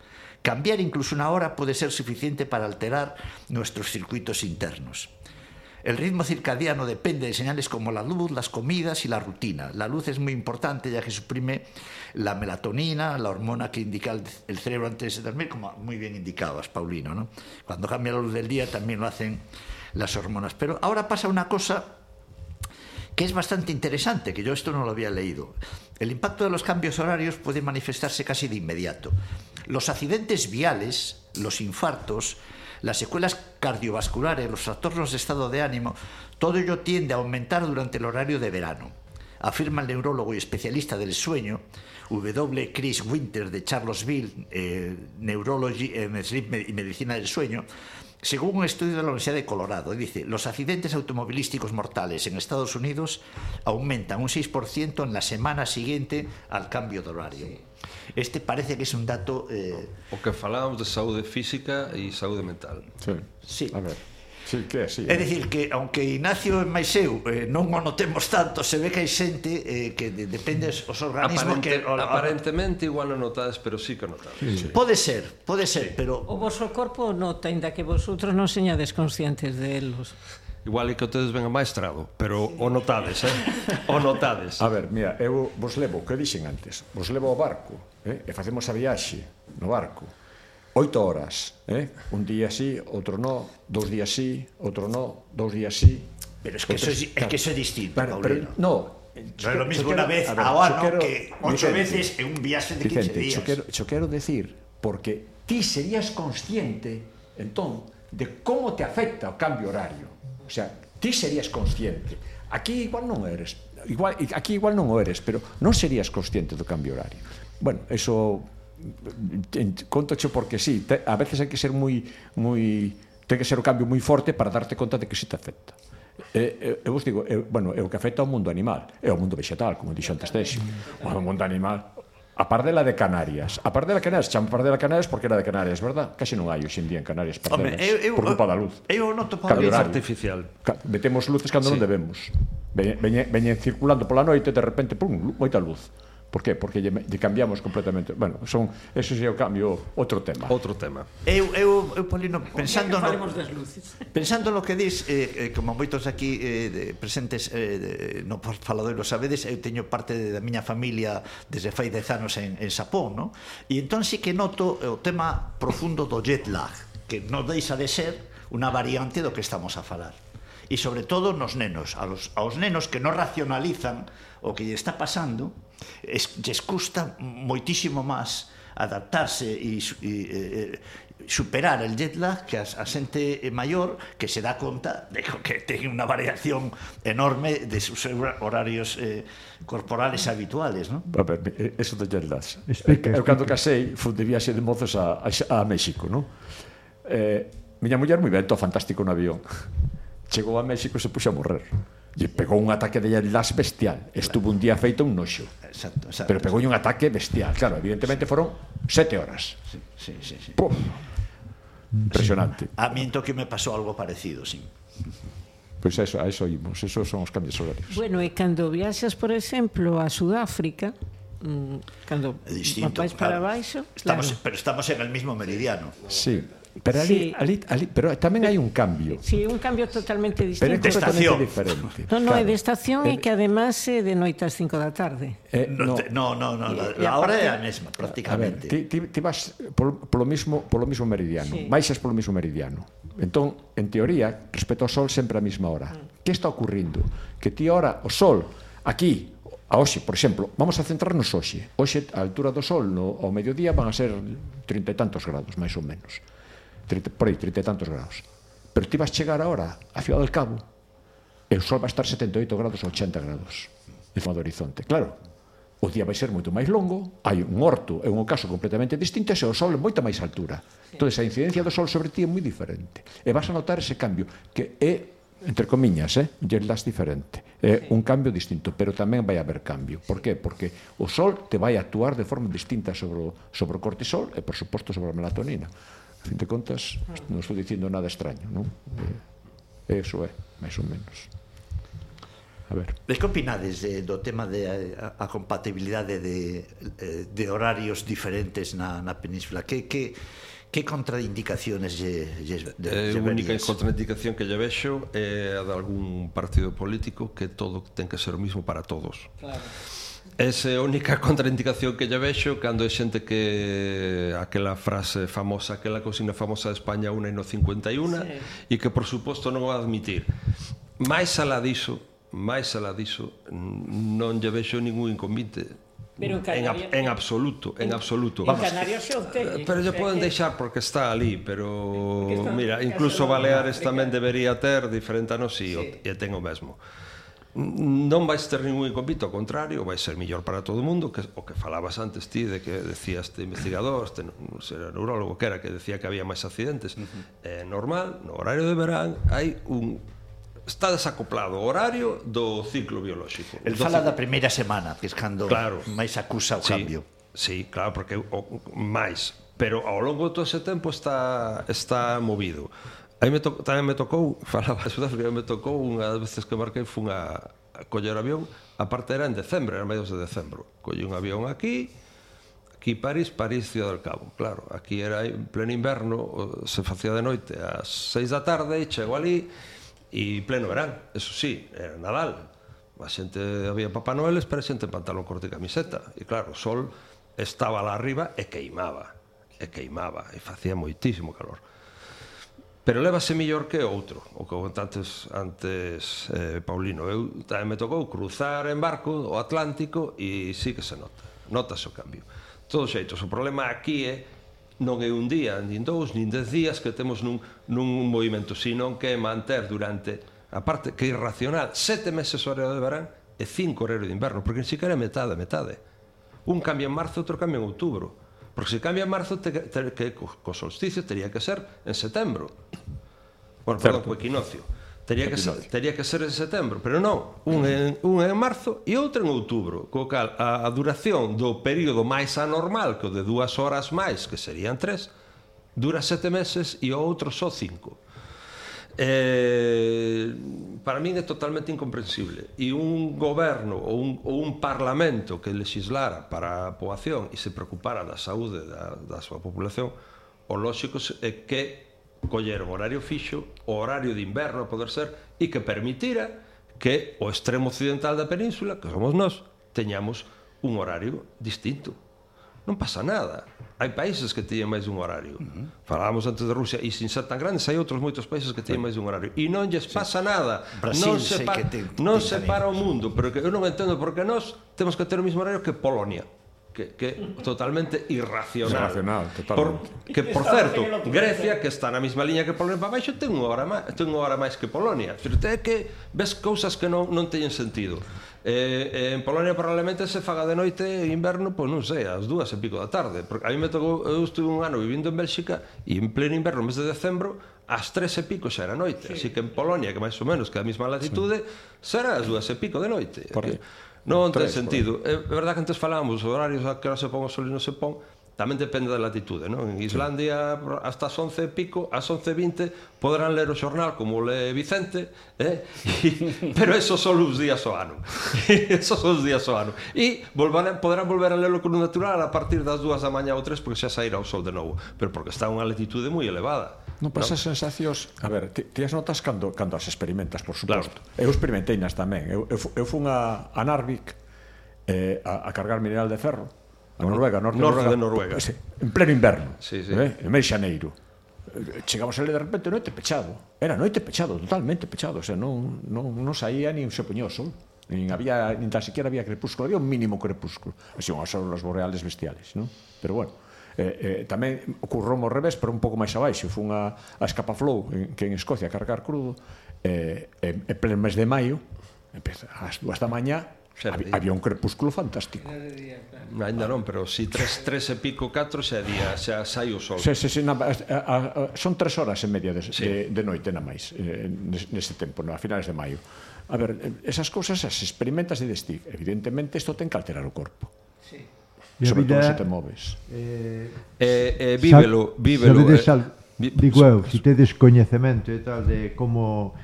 Cambiar incluso una hora puede ser suficiente para alterar nuestros circuitos internos. El ritmo circadiano depende de señales como la luz, las comidas y la rutina. La luz es muy importante ya que suprime la melatonina, la hormona que indica el, cerebro antes de dormir, como muy bien indicabas, Paulino. ¿no? Cuando cambia la luz del día también lo hacen las hormonas. Pero ahora pasa una cosa que es bastante interesante, que yo esto no lo había leído. El impacto de los cambios horarios puede manifestarse casi de inmediato. Los accidentes viales, los infartos, las secuelas cardiovasculares, los trastornos de estado de ánimo, todo ello tiende a aumentar durante el horario de verano. Afirma el neurólogo y especialista del sueño, W. Chris Winter de Charlottesville, eh, Neurology and eh, Sleep y Medicina del Sueño, según un estudio de la Universidad de Colorado, dice, los accidentes automovilísticos mortales en Estados Unidos aumentan un 6% en la semana siguiente al cambio de horario. Este parece que es un dato... Eh... O que falábamos de saúde física e saúde mental. Sí, sí. a ver. Sí, que, así, é eh. dicir, que aunque Ignacio é máis eu eh, non o notemos tanto, se ve que hai xente eh, que de, depende os organismos Aparente, que... O, aparentemente igual non notades, pero sí que notades. Sí. sí. Pode ser, pode ser, sí. pero... O vosso corpo nota, ainda que vosotros non señades conscientes delos. Igual é que tedes ben amaestrado, pero o notades, eh? O notades. A ver, mira, eu vos levo, que dixen antes? Vos levo ao barco, eh? e facemos a viaxe no barco oito horas, eh? un día sí, outro no, dous días sí, outro no, dous días sí. Pero es que, eso, es, es que eso é distinto, pero, Paulino. Pero, no, no é lo mismo una vez ver, ao ano quero, que ocho Vicente, veces en un viaxe de 15 Vicente, días. Yo quero, yo quero decir, porque ti serías consciente, entón, de como te afecta o cambio horario. O sea, ti serías consciente. Aquí igual non eres, igual, aquí igual non o eres, pero non serías consciente do cambio horario. Bueno, eso contache porque sí, te, a veces hai que ser moi moi ten que ser o cambio moi forte para darte conta de que si te afecta. Eh, eh, eu vos digo, eh, bueno, é o que afecta ao mundo animal, é o mundo vegetal, como dixo antes Teixo. O mundo animal, a parte de la de Canarias. A parte de la Canarias, chan par de la Canarias porque era de Canarias, verdad? Case non hai hoxe en día en Canarias pardelas, Hombre, eu, eu, por culpa da luz. Eu noto por luz artificial. Ca, metemos luces cando sí. non debemos. Veñen, veñen circulando pola noite, e de repente, pum, moita luz. Por qué? Porque lle, lle cambiamos completamente. Bueno, son ese é o cambio, outro tema. Outro tema. Eu eu eu Paulino pensando no das luces. Pensando no que dis eh, eh como moitos aquí eh, presentes eh, no faladoiro sabedes, eu teño parte da miña familia desde fai 10 anos en en Sapón, no? E entón sí que noto eh, o tema profundo do jet lag, que non deixa de ser unha variante do que estamos a falar. E sobre todo nos nenos, a los, aos nenos que non racionalizan o que lle está pasando, es, lles custa moitísimo máis adaptarse e, e, e superar el jet lag que a, a xente maior que se dá conta de que ten unha variación enorme de sus horarios eh, corporales habituales, non? A ver, eh, eso do jet lag. Explica. Eu cando casei, fui de viaxe de mozos a, a, a México, non? Eh, miña muller moi ben, todo fantástico no avión. Chegou a México e se puxo a morrer lle pegou un ataque de las bestial. Estuvo un día feito un noxo. Exacto, exacto. Pero pegou un ataque bestial. Claro, evidentemente foron sete horas. Sí, sí, sí. sí. Impresionante. Sí. A mí en Tokio me pasou algo parecido, sí. Pois pues eso, a eso imos, esos son os cambios horarios. Bueno, e cando viaxas, por exemplo, a Sudáfrica, mm, cando é distinto, vais para claro. baixo, estamos, claro. pero estamos en el mismo meridiano. Sí. Pero ali, sí. ali, ali pero tamén hai un cambio. Sí, un cambio totalmente distinto. Pero é totalmente diferente. No, no, claro. é de estación e eh, que además é de noite ás 5 da tarde. Eh, no, no, no, no, la, la hora é a mesma prácticamente. A ver, ti, ti, ti vas polo, polo mismo polo mismo meridiano, sí. baixas polo mismo meridiano. Entón, en teoría, respecto ao sol sempre a mesma hora. Mm. Que está ocurrindo? Que ti ora o sol aquí a hoxe, por exemplo, vamos a centrarnos hoxe. Hoxe a altura do sol no ao mediodía van a ser 30 e tantos grados, máis ou menos. 30, por aí, 30 e tantos graus. Pero ti vas chegar agora a Ciudad del Cabo e o sol vai estar 78 grados ou 80 grados en do horizonte. Claro, o día vai ser moito máis longo, hai un orto e un ocaso completamente distinto e o sol é moita máis altura. Entón, a incidencia do sol sobre ti é moi diferente. E vas a notar ese cambio, que é entre comiñas, eh? Yerlas diferente. É un cambio distinto, pero tamén vai haber cambio. Por qué? Porque o sol te vai actuar de forma distinta sobre o, sobre o cortisol e, por suposto, sobre a melatonina fin de contas, non estou dicindo nada extraño, non? Eh, eso é, máis ou menos. A ver. Ves que opinades de, do tema de eh, a, a compatibilidade de, eh, de horarios diferentes na, na península? Que, que, que contraindicaciones lle, lle, lle, a única contraindicación que lle vexo é a de algún partido político que todo ten que ser o mismo para todos. Claro Esa é a única contraindicación que lle vexo cando é xente que aquela frase famosa, aquela cocina famosa de España una e no 51 sí. e que por suposto non va admitir. Mais alá diso, máis alá diso, non lle vexo ningún inconvite. Pero en, Canarias, en, en absoluto, en, en absoluto. Vamos, en Canarias xa. Eh, pero lle poden deixar porque está ali, pero está, mira, incluso Baleares tamén debería ter diferente ano si sí, sí. e ten o mesmo non vai ter ningún inconvito, ao contrario, vai ser mellor para todo o mundo, que o que falabas antes ti de que decía este investigador, este non sei, neurólogo que era que decía que había máis accidentes, uh -huh. é normal, no horario de verán hai un está desacoplado o horario do ciclo biolóxico. El fala ciclo... da primeira semana, que é cando claro. máis acusa o sí, cambio. Sí, claro, porque o, máis, pero ao longo de todo ese tempo está está movido. Aí me to, tamén me tocou, falaba de Sudáfrica, me tocou unha das veces que marquei fun a, a coller avión, a parte era en decembro, era medios de decembro. Collí un avión aquí, aquí París, París Ciudad del Cabo. Claro, aquí era en pleno inverno, se facía de noite ás seis da tarde, chego ali e pleno verán, eso sí, era Nadal. A xente había Papá Noel, pero a xente en pantalón corto e camiseta. E claro, o sol estaba lá arriba e queimaba, e queimaba, e facía moitísimo calor pero lévase mellor que outro, o que antes antes eh, Paulino. Eu tamén me tocou cruzar en barco o Atlántico e sí que se nota. Notase o cambio. Todos xeitos, o problema aquí é non é un día, nin dous, nin dez días que temos nun, nun movimento, sino que é manter durante, a parte que é irracional, sete meses horario de verán e cinco horario de inverno, porque ni siquiera é metade, metade. Un cambia en marzo, outro cambia en outubro. Porque se cambia en marzo, te, te, que, co, co solsticio teria que ser en setembro bueno, certo. perdón, o equinoccio. Tería que, ser, tería que ser en setembro, pero non, un en, un en marzo e outro en outubro, co cal a, a duración do período máis anormal, que o de dúas horas máis, que serían tres, dura sete meses e o outro só cinco. Eh, para min é totalmente incomprensible e un goberno ou un, ou un parlamento que legislara para a poboación e se preocupara da saúde da, da súa populación o lóxico é que coller un horario fixo, o horario de inverno a poder ser, e que permitira que o extremo occidental da península, que somos nós, teñamos un horario distinto. Non pasa nada. Hai países que teñen máis dun horario. Uh -huh. Falábamos antes de Rusia e sin ser tan grandes hai outros moitos países que teñen máis dun horario e non lles pasa sí. nada. Brasil, non se pa... te, non se para o mundo, pero que eu non entendo porque nós temos que ter o mesmo horario que Polonia que, que totalmente irracional. Irracional, totalmente. Por, que, por certo, Grecia, que está na mesma liña que Polonia para baixo, ten unha hora máis, ten unha hora máis que Polonia. Pero é que ves cousas que non, non teñen sentido. Eh, eh, en Polonia probablemente se faga de noite en inverno, pois non sei, ás dúas e pico da tarde. Porque a mí me tocou, eu estuve un ano vivindo en Bélxica e en pleno inverno, mes de decembro, ás tres e pico xa era noite. Sí. Así que en Polonia, que máis ou menos que a mesma latitude, sí. será ás dúas e pico de noite. Correcto. Eh, Non ten sentido. É verdad que antes falábamos, os horarios a que se pon o sol e non se pon, tamén depende da latitude, non? En Islandia sí. hasta as 11 e pico, ás 11:20 poderán ler o xornal como le Vicente, eh? E, pero eso só os días ao ano. eso só os días ao ano. E volverán, poderán volver a lerlo con natural a partir das 2 da mañá ou 3 porque xa sairá o sol de novo, pero porque está a unha latitude moi elevada. Non pasa no. sensacións... A ver, ti, ti as notas cando, cando as experimentas, por suposto. Claro. Eu experimentei nas tamén. Eu, eu, eu fun a, a Narvik eh, a, a cargar mineral de ferro a Noruega, norte, norte Noruega, de Noruega. Sí, en pleno inverno, sí, sí. Eh, en mes xaneiro. Eh, chegamos ali de repente noite pechado. Era noite pechado, totalmente pechado, o sea, non non non saía nin se poñía o sol. Nin había nin tan siquiera había crepúsculo, había un mínimo crepúsculo. Así unhas auroras boreales bestiales, non? Pero bueno, eh, eh, tamén ocurrou ao revés, pero un pouco máis abaixo, foi unha a Escapa Flow, en, que en Escocia a cargar crudo, eh, en, en pleno mes de maio, empeza ás dúas da mañá, Había, había un crepúsculo fantástico. Ainda non, pero si tres, tres e pico, catro xa día, xa sai o sol. Se, se, se, na, a, a, a, son tres horas e media de, sí. de, de noite na máis, eh, nese tempo, no, a finales de maio. A ver, eh, esas cousas as experimentas de Steve. Evidentemente, isto ten que alterar o corpo. Sí vida, sobre todo se te moves. Eh, eh, eh vívelo, vívelo. Sabedes, eh, al, digo eu, se tedes coñecemento e tal de como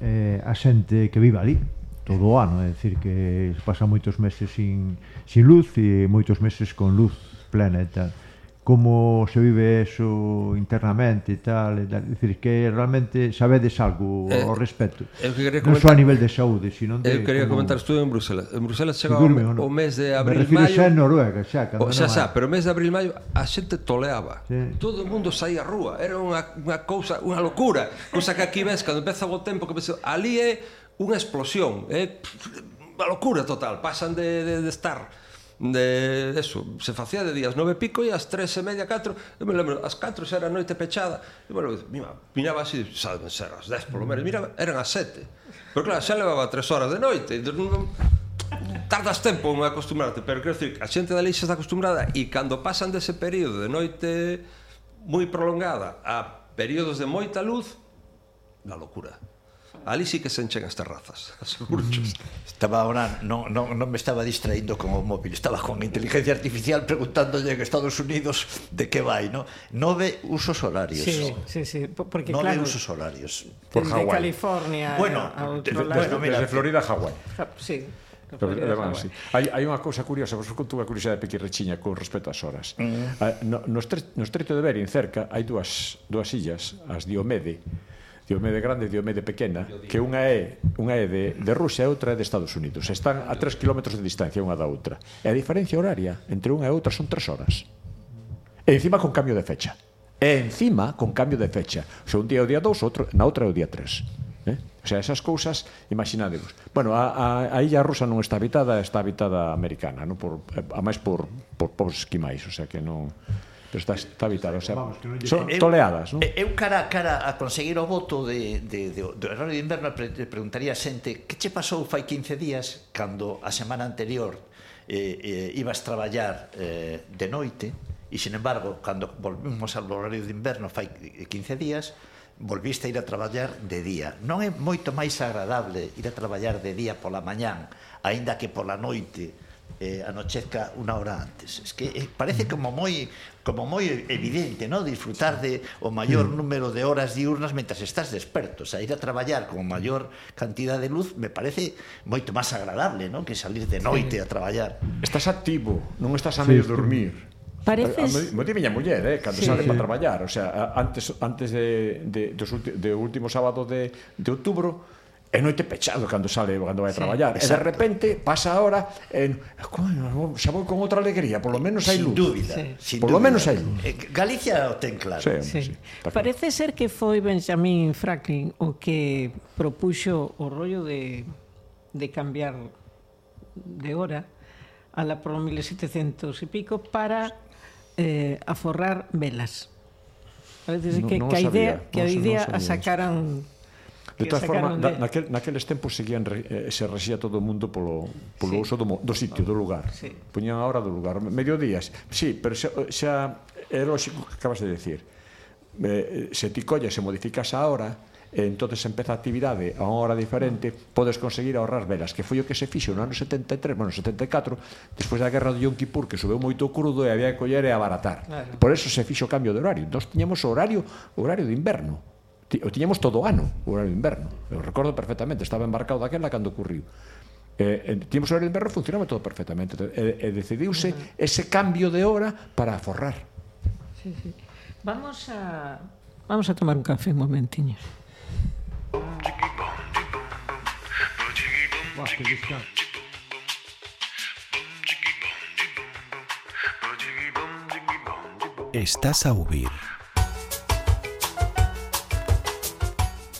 eh, a xente que vive ali todo o ano, é dicir que pasa moitos meses sin, sin luz e moitos meses con luz plena e tal como se vive eso internamente e tal, é dicir que realmente sabedes algo eh, ao respecto. Non só a nivel de saúde, sino de Eu quería como... comentar, estuve en Bruselas. En Bruselas chega durme, o, no? o mes de abril, Me maio. xa en Noruega, xa, cando o, xa, xa, pero o mes de abril, maio a xente toleaba. Sí. Todo o mundo saía á rúa, era unha unha cousa, unha locura, cousa que aquí ves cando empeza o tempo que ves, ali é unha explosión, é eh? unha locura total, pasan de, de, de estar de eso, se facía de días nove pico e as tres e media, catro, eu me lembro, as catro era noite pechada, e bueno, mira, miraba así, xa deben ser as dez polo menos, miraba, eran as sete, pero claro, xa levaba tres horas de noite, non, tardas tempo en acostumbrarte, pero quero dicir, a xente da lei xa está acostumbrada e cando pasan dese período de noite moi prolongada a períodos de moita luz, la locura. Ali sí que se enchen as terrazas, as urchos. Mm. Estaba ahora, non, non, non me estaba distraindo con o móvil, estaba con inteligencia artificial preguntándolle en Estados Unidos de que vai, no? Nove usos horarios. Sí, sí, sí, porque Nove claro. Usos horarios. Por Hawái. De California bueno, a outro lado. Desde, desde Florida a Hawái. Sí. Pero, además, sí. hai, hai unha cousa curiosa vos conto unha curiosidade pequirrechiña con respecto ás horas mm. Ah, no, no, estreito de Bering cerca hai dúas, dúas illas as Diomede Diomede grande e Diomede pequena, que unha é unha é de, de Rusia e outra é de Estados Unidos. Están a 3 km de distancia unha da outra. E a diferencia horaria entre unha e outra son 3 horas. E encima con cambio de fecha. E encima con cambio de fecha. O sea, un día é o día 2, outro, na outra é o día 3. Eh? O sea, esas cousas, imaginadevos. Bueno, a, a, a illa rusa non está habitada, está habitada americana, non? Por, eh, a máis por, por povos esquimais, o sea que non... Pero está, está vital, o sea, Vamos, que non lle- son eu, toleadas, non? E- Eu cara a cara a conseguir o voto de, de, de, do horario de inverno pre, pre- preguntaría a xente que che pasou fai 15 días cando a semana anterior eh, eh, ibas traballar eh, de noite e sin embargo cando volvimos ao horario de inverno fai 15 días volviste a ir a traballar de día. Non é moito máis agradable ir a traballar de día pola mañán, aínda que pola noite eh, anochezca unha hora antes. Es que eh, parece como moi como moi evidente, ¿no? Disfrutar de o maior número de horas diurnas mentras estás desperto, o sea, ir a traballar con maior cantidad de luz me parece moito máis agradable, ¿no? Que salir de noite a traballar. Estás activo, non estás a medio sí. dormir. Pareces... A, a, a miña muller, eh, cando sí. sale para traballar, o sea, antes antes de, de, dos ulti, de último sábado de, de outubro é noite pechado cando sale, cando vai a traballar. Sí, e de repente pasa a hora e coño, xa vou con outra alegría, por lo menos hai luz. Sin dúbida, sí. Por lo menos hai luz. Galicia o ten claro. Sí, sí. sí. Parece ser que foi Benjamin Franklin o que propuxo o rollo de de cambiar de hora a la por 1700 e pico para eh, aforrar velas. Parece no, que, no que a idea, sabía, que a idea no, no a sacaran De todas formas, de... naquel, naqueles tempos seguían eh, se rexía todo o mundo polo, polo sí. uso do, do sitio, do lugar. Sí. Poñían a hora do lugar. Mediodías, sí, pero xa, xa é lógico que acabas de decir. Eh, eh se ti colles e modificas a hora, eh, entonces empeza a actividade a unha hora diferente, podes conseguir ahorrar velas, que foi o que se fixo no ano 73, bueno, 74, despois da guerra do Yom Kippur, que subeu moito o crudo e había que coller e abaratar. Claro. Por eso se fixo o cambio de horario. Nós tiñamos horario, horario de inverno o tiñamos todo o ano, o horario de inverno. Eu recordo perfectamente, estaba embarcado daquela cando ocurriu. Eh, eh, tiñamos o horario de inverno, funcionaba todo perfectamente. E eh, eh, decidiuse ese cambio de hora para aforrar. Sí, sí. Vamos a vamos a tomar un café un momentiño. Buah, que Estás a ouvir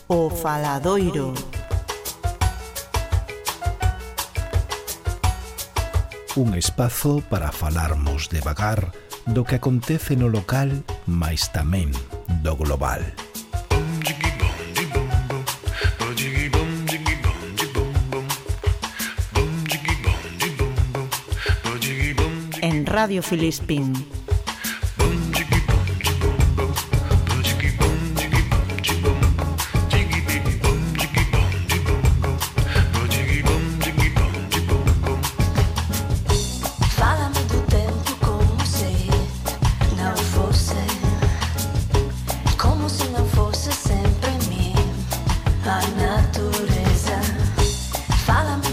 O Faladoiro. Un espazo para falarmos devagar do que acontece no local, mais tamén do global. En Radio Filispín Salam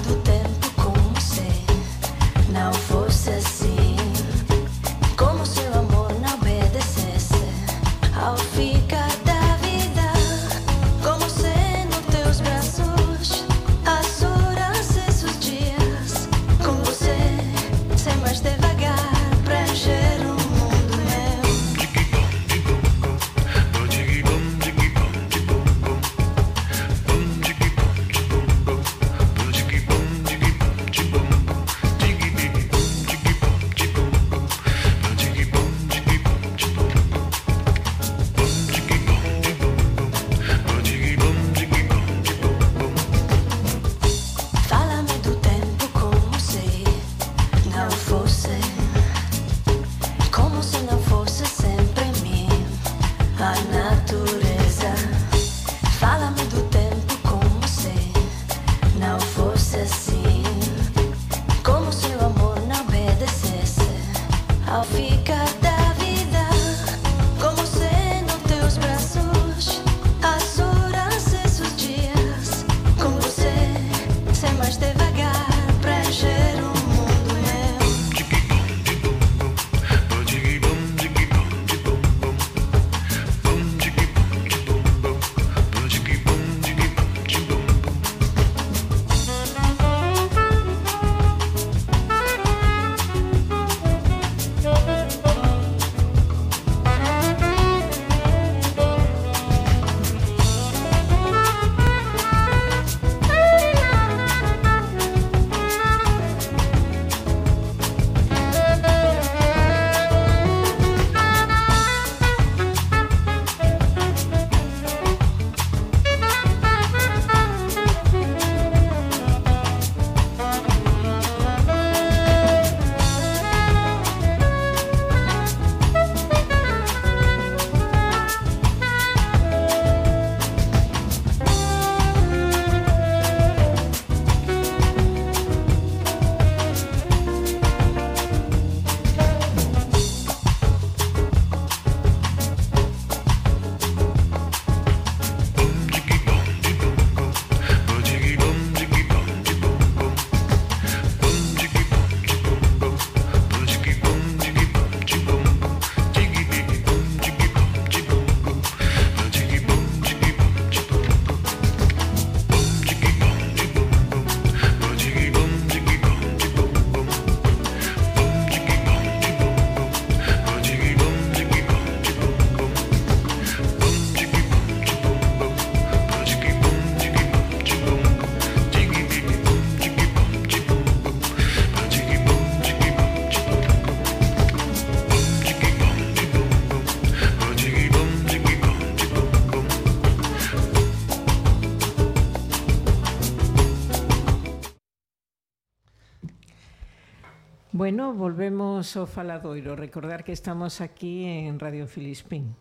Bueno, volvemos ao Faladoiro. Recordar que estamos aquí en Radio Filispín.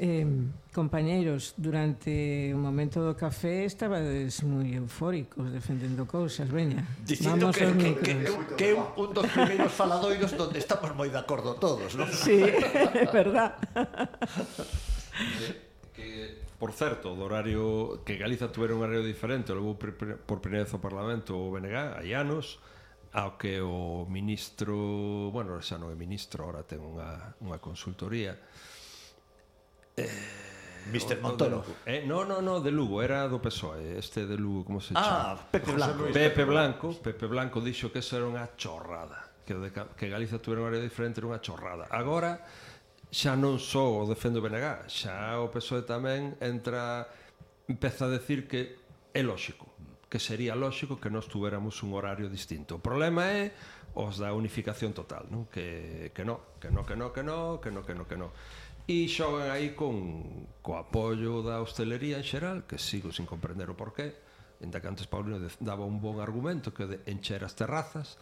Eh, compañeiros, durante o momento do café estabades moi eufóricos defendendo cousas, veña. Dicindo Vamos que, que, que, que é un dos primeiros faladoiros onde estamos moi de acordo todos, non? Sí, é verdad. que, por certo, do horario que Galiza tuvera un horario diferente, levou por primeira vez ao Parlamento o BNG hai anos, ao que o ministro, bueno, xa non é ministro, ahora ten unha, unha consultoría. Eh, Mr. Montoro. Eh, no, no, no, de Lugo, era do PSOE, este de Lugo, como se chama? Ah, Pepe Blanco. Pepe Blanco, Pepe Blanco dixo que eso era unha chorrada, que, de, que Galiza tuvera unha área diferente era unha chorrada. Agora, xa non só o defendo BNG, xa o PSOE tamén entra, empeza a decir que é lóxico que sería lóxico que nós tuveramos un horario distinto. O problema é os da unificación total, non? Que, que no, que no, que no, que no, que no, que no, que no. E xogan aí con co apoio da hostelería en xeral, que sigo sin comprender o porqué, enda que antes Paulino daba un bon argumento que de encher as terrazas,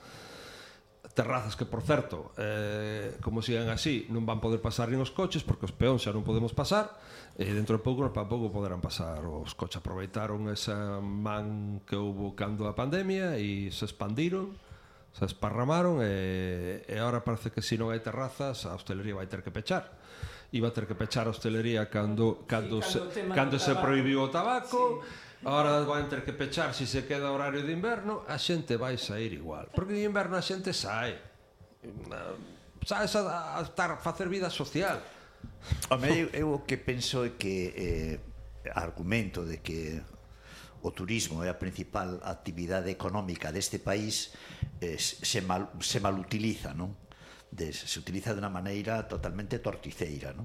terrazas que, por certo, eh, como sigan así, non van poder pasar nin os coches, porque os peóns xa non podemos pasar, e dentro de pouco tampouco poderán pasar. Os coches. Aproveitaron esa man que houve cando a pandemia e se expandiron, se esparramaron e, e agora parece que se si non hai terrazas a hostelería vai ter que pechar. Iba a ter que pechar a hostelería cando cando sí, cando se, cando se prohibiu o tabaco. Sí. Ahora van ter que pechar se se queda horario de inverno, a xente vai sair igual. Porque en inverno a xente sai. Saes a, a, estar, a facer vida social. Home, eu, eu o que penso é que eh, argumento de que o turismo é a principal actividade económica deste país eh, se, mal, se malutiliza, non? De, se utiliza de unha maneira totalmente torticeira, non?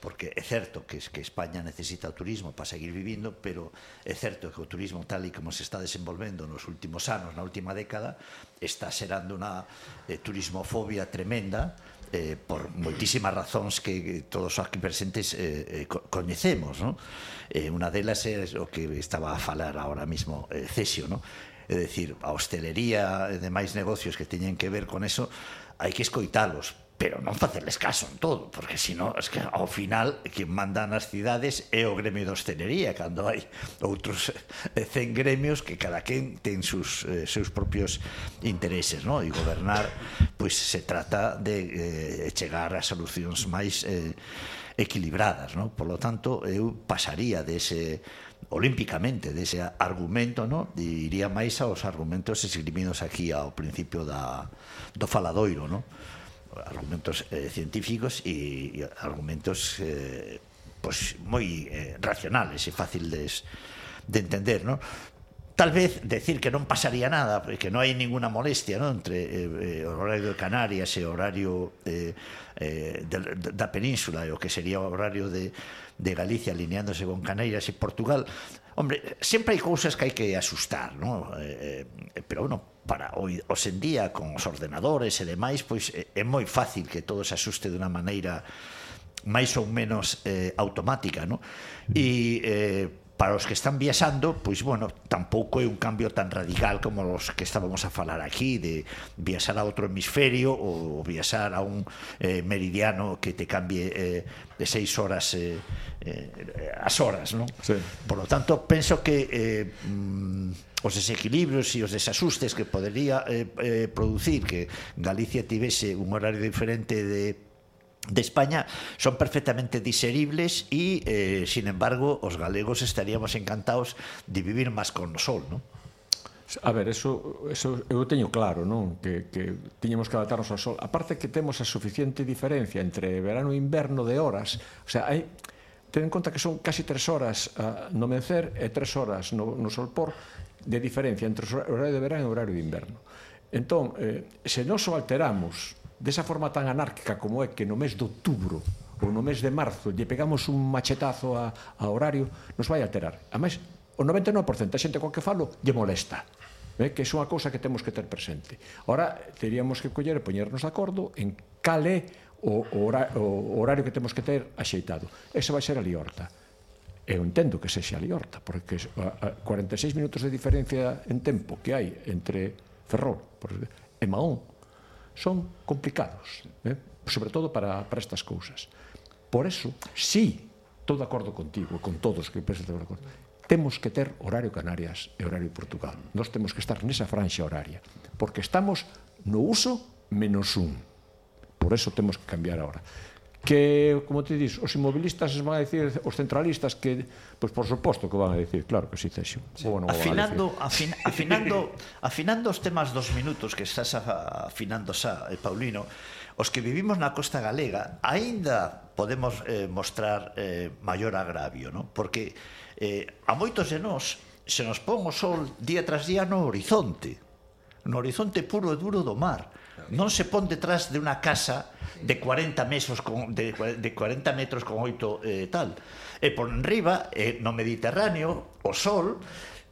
porque é certo que, que España necesita o turismo para seguir vivindo, pero é certo que o turismo tal e como se está desenvolvendo nos últimos anos, na última década, está xerando unha eh, turismofobia tremenda eh, por moitísimas razóns que todos aquí presentes eh, eh, coñecemos. No? Eh, unha delas é o que estaba a falar ahora mismo eh, Cesio, no? é dicir, a hostelería e demais negocios que teñen que ver con eso, hai que escoitalos, pero non facerles caso en todo, porque senón, es que ao final, quen manda nas cidades é o gremio de hostelería, cando hai outros eh, 100 gremios que cada quen ten sus, eh, seus propios intereses, no? e gobernar, pois se trata de eh, chegar a solucións máis eh, equilibradas, no? Por lo tanto, eu pasaría dese olímpicamente dese argumento, no? E iría máis aos argumentos esgrimidos aquí ao principio da, do faladoiro, no? argumentos eh, científicos e, e argumentos eh, pues, moi eh, racionales e fáciles de entender, non? Tal vez decir que non pasaría nada, que non hai ninguna molestia ¿no? entre eh, o horario de Canarias e o horario eh, eh, de, da península, e o que sería o horario de, de Galicia alineándose con Canarias e Portugal, Hombre, sempre hai cousas que hai que asustar, ¿no? Eh, eh, pero, bueno, para hoy, hoxe en día, con os ordenadores e demais, pois é, é moi fácil que todo se asuste de unha maneira máis ou menos eh, automática, ¿no? E eh, para os que están viaxando, pois bueno, tampouco é un cambio tan radical como os que estábamos a falar aquí de viaxar a outro hemisferio ou viaxar a un eh, meridiano que te cambie eh, de seis horas eh, eh, as horas, non? Sí. Por lo tanto, penso que eh, mm, os desequilibrios e os desasustes que podería eh, eh, producir que Galicia tivese un horario diferente de de España son perfectamente diseribles y, eh, sin embargo, os galegos estaríamos encantados de vivir máis con o sol, non? A ver, eso, eso eu teño claro, non? Que, que tiñemos que adaptarnos ao sol. Aparte que temos a suficiente diferencia entre verano e inverno de horas. O sea, hai, ten en conta que son casi tres horas uh, no mencer e tres horas no, no solpor de diferencia entre o horario de verán e o horario de inverno. Entón, eh, se non so alteramos desa forma tan anárquica como é que no mes de outubro ou no mes de marzo lle pegamos un machetazo a, a horario, nos vai alterar. A máis, o 99% da xente coa que falo lle molesta. Eh, que é unha cousa que temos que ter presente. Ora, teríamos que coller e poñernos de acordo en cal é o, hora, o horario que temos que ter axeitado. Ese vai ser a liorta. Eu entendo que sexa a liorta, porque a, a 46 minutos de diferencia en tempo que hai entre Ferrol e Mahón son complicados, eh? sobre todo para, para estas cousas. Por eso, sí, estou de acordo contigo, con todos que pensan de acordo, temos que ter horario Canarias e horario Portugal. Nós temos que estar nesa franxa horaria, porque estamos no uso menos un. Por eso temos que cambiar ahora que, como te dis, os inmobilistas van a decir, os centralistas que, pois por suposto que van a decir, claro que sí, Cesio. Sí. Bueno, afinando, afin, afinando, afinando os temas dos minutos que estás afinando xa, eh, Paulino, os que vivimos na costa galega aínda podemos eh, mostrar eh, maior agravio, ¿no? Porque eh, a moitos de nós se nos pon o sol día tras día no horizonte, no horizonte puro e duro do mar. Non se pon detrás de unha casa de 40 mesos con, de, de 40 metros con oito eh, tal. E por enriba, eh, no Mediterráneo, o sol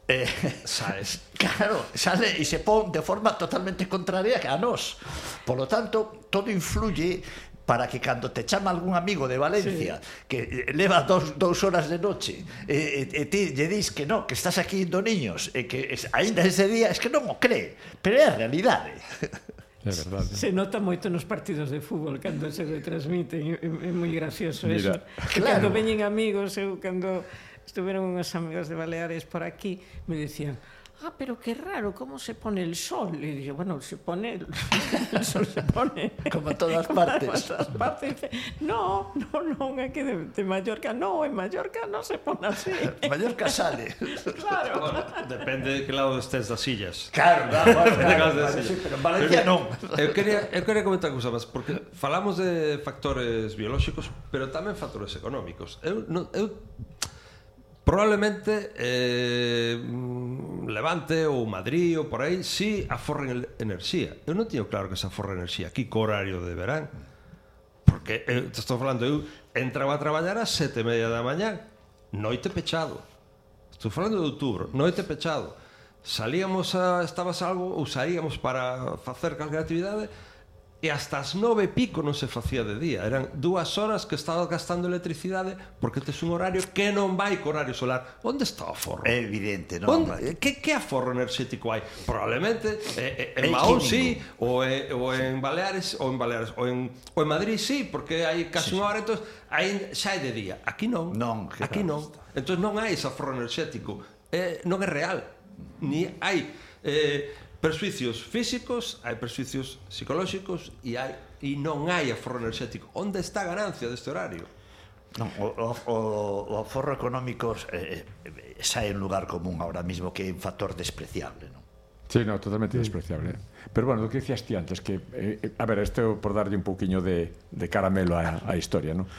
Eh, sabes, claro, sale e se pon de forma totalmente contraria a nós. Por lo tanto, todo influye para que cando te chama algún amigo de Valencia sí. que eh, leva dos, dos horas de noche e, e, e ti lle dis que no, que estás aquí indo niños e que es, ainda ese día es que non o cree, pero é a realidade. É verdade. Se nota moito nos partidos de fútbol cando se retransmiten, é, é moi gracioso Mira, eso. Claro. Cando veñen amigos, eu cando estuveron unhas amigas de Baleares por aquí, me dicían, ah, pero qué raro, ¿cómo se pone el sol? Y dije, bueno, se pone, el, el sol se pone... Como en todas partes. Como todas partes. no, no, no, aquí de, de Mallorca, no, en Mallorca no se pone así. Mallorca sale. claro. Bueno, depende de que lado estés das sillas. Claro, no, bueno, claro, claro, claro sí, pero en Valencia non. Eu quería, eu quería comentar cousa máis, porque falamos de factores biolóxicos, pero tamén factores económicos. Eu, no, eu probablemente eh, Levante ou Madrid ou por aí si aforren enerxía eu non teño claro que se aforra enerxía aquí co horario eh, de verán porque eu, te estou falando eu entraba a traballar ás sete e media da mañá noite pechado estou falando de outubro noite pechado salíamos a, Estabas algo ou saíamos para facer calquera actividade e hasta as nove pico non se facía de día. Eran dúas horas que estaba gastando electricidade porque tes un horario que non vai co horario solar. Onde está o forro? é evidente non, onde, que, que aforro enerxético hai? probablemente eh, eh, en Mahón sí ou, eh, ou en Baleares ou en Baleares ou en, ou en Madrid sí porque hai casi sí, unha hora entón, aí xa é de día. Aquí non, non aquí non. entón non hai ese aforro enerxético. Eh, non é real. Ni hai. Eh, Persuicios físicos, hai persuicios psicolóxicos e hai e non hai aforro enerxético. Onde está a ganancia deste horario? Non, o, o, o aforro económico eh, eh, xa é un lugar común ahora mismo que é un factor despreciable, non? Sí, no, totalmente despreciable. Eh. Pero bueno, lo que decías ti antes que eh, a ver, este por darlle un pouquiño de, de caramelo á, á historia, non?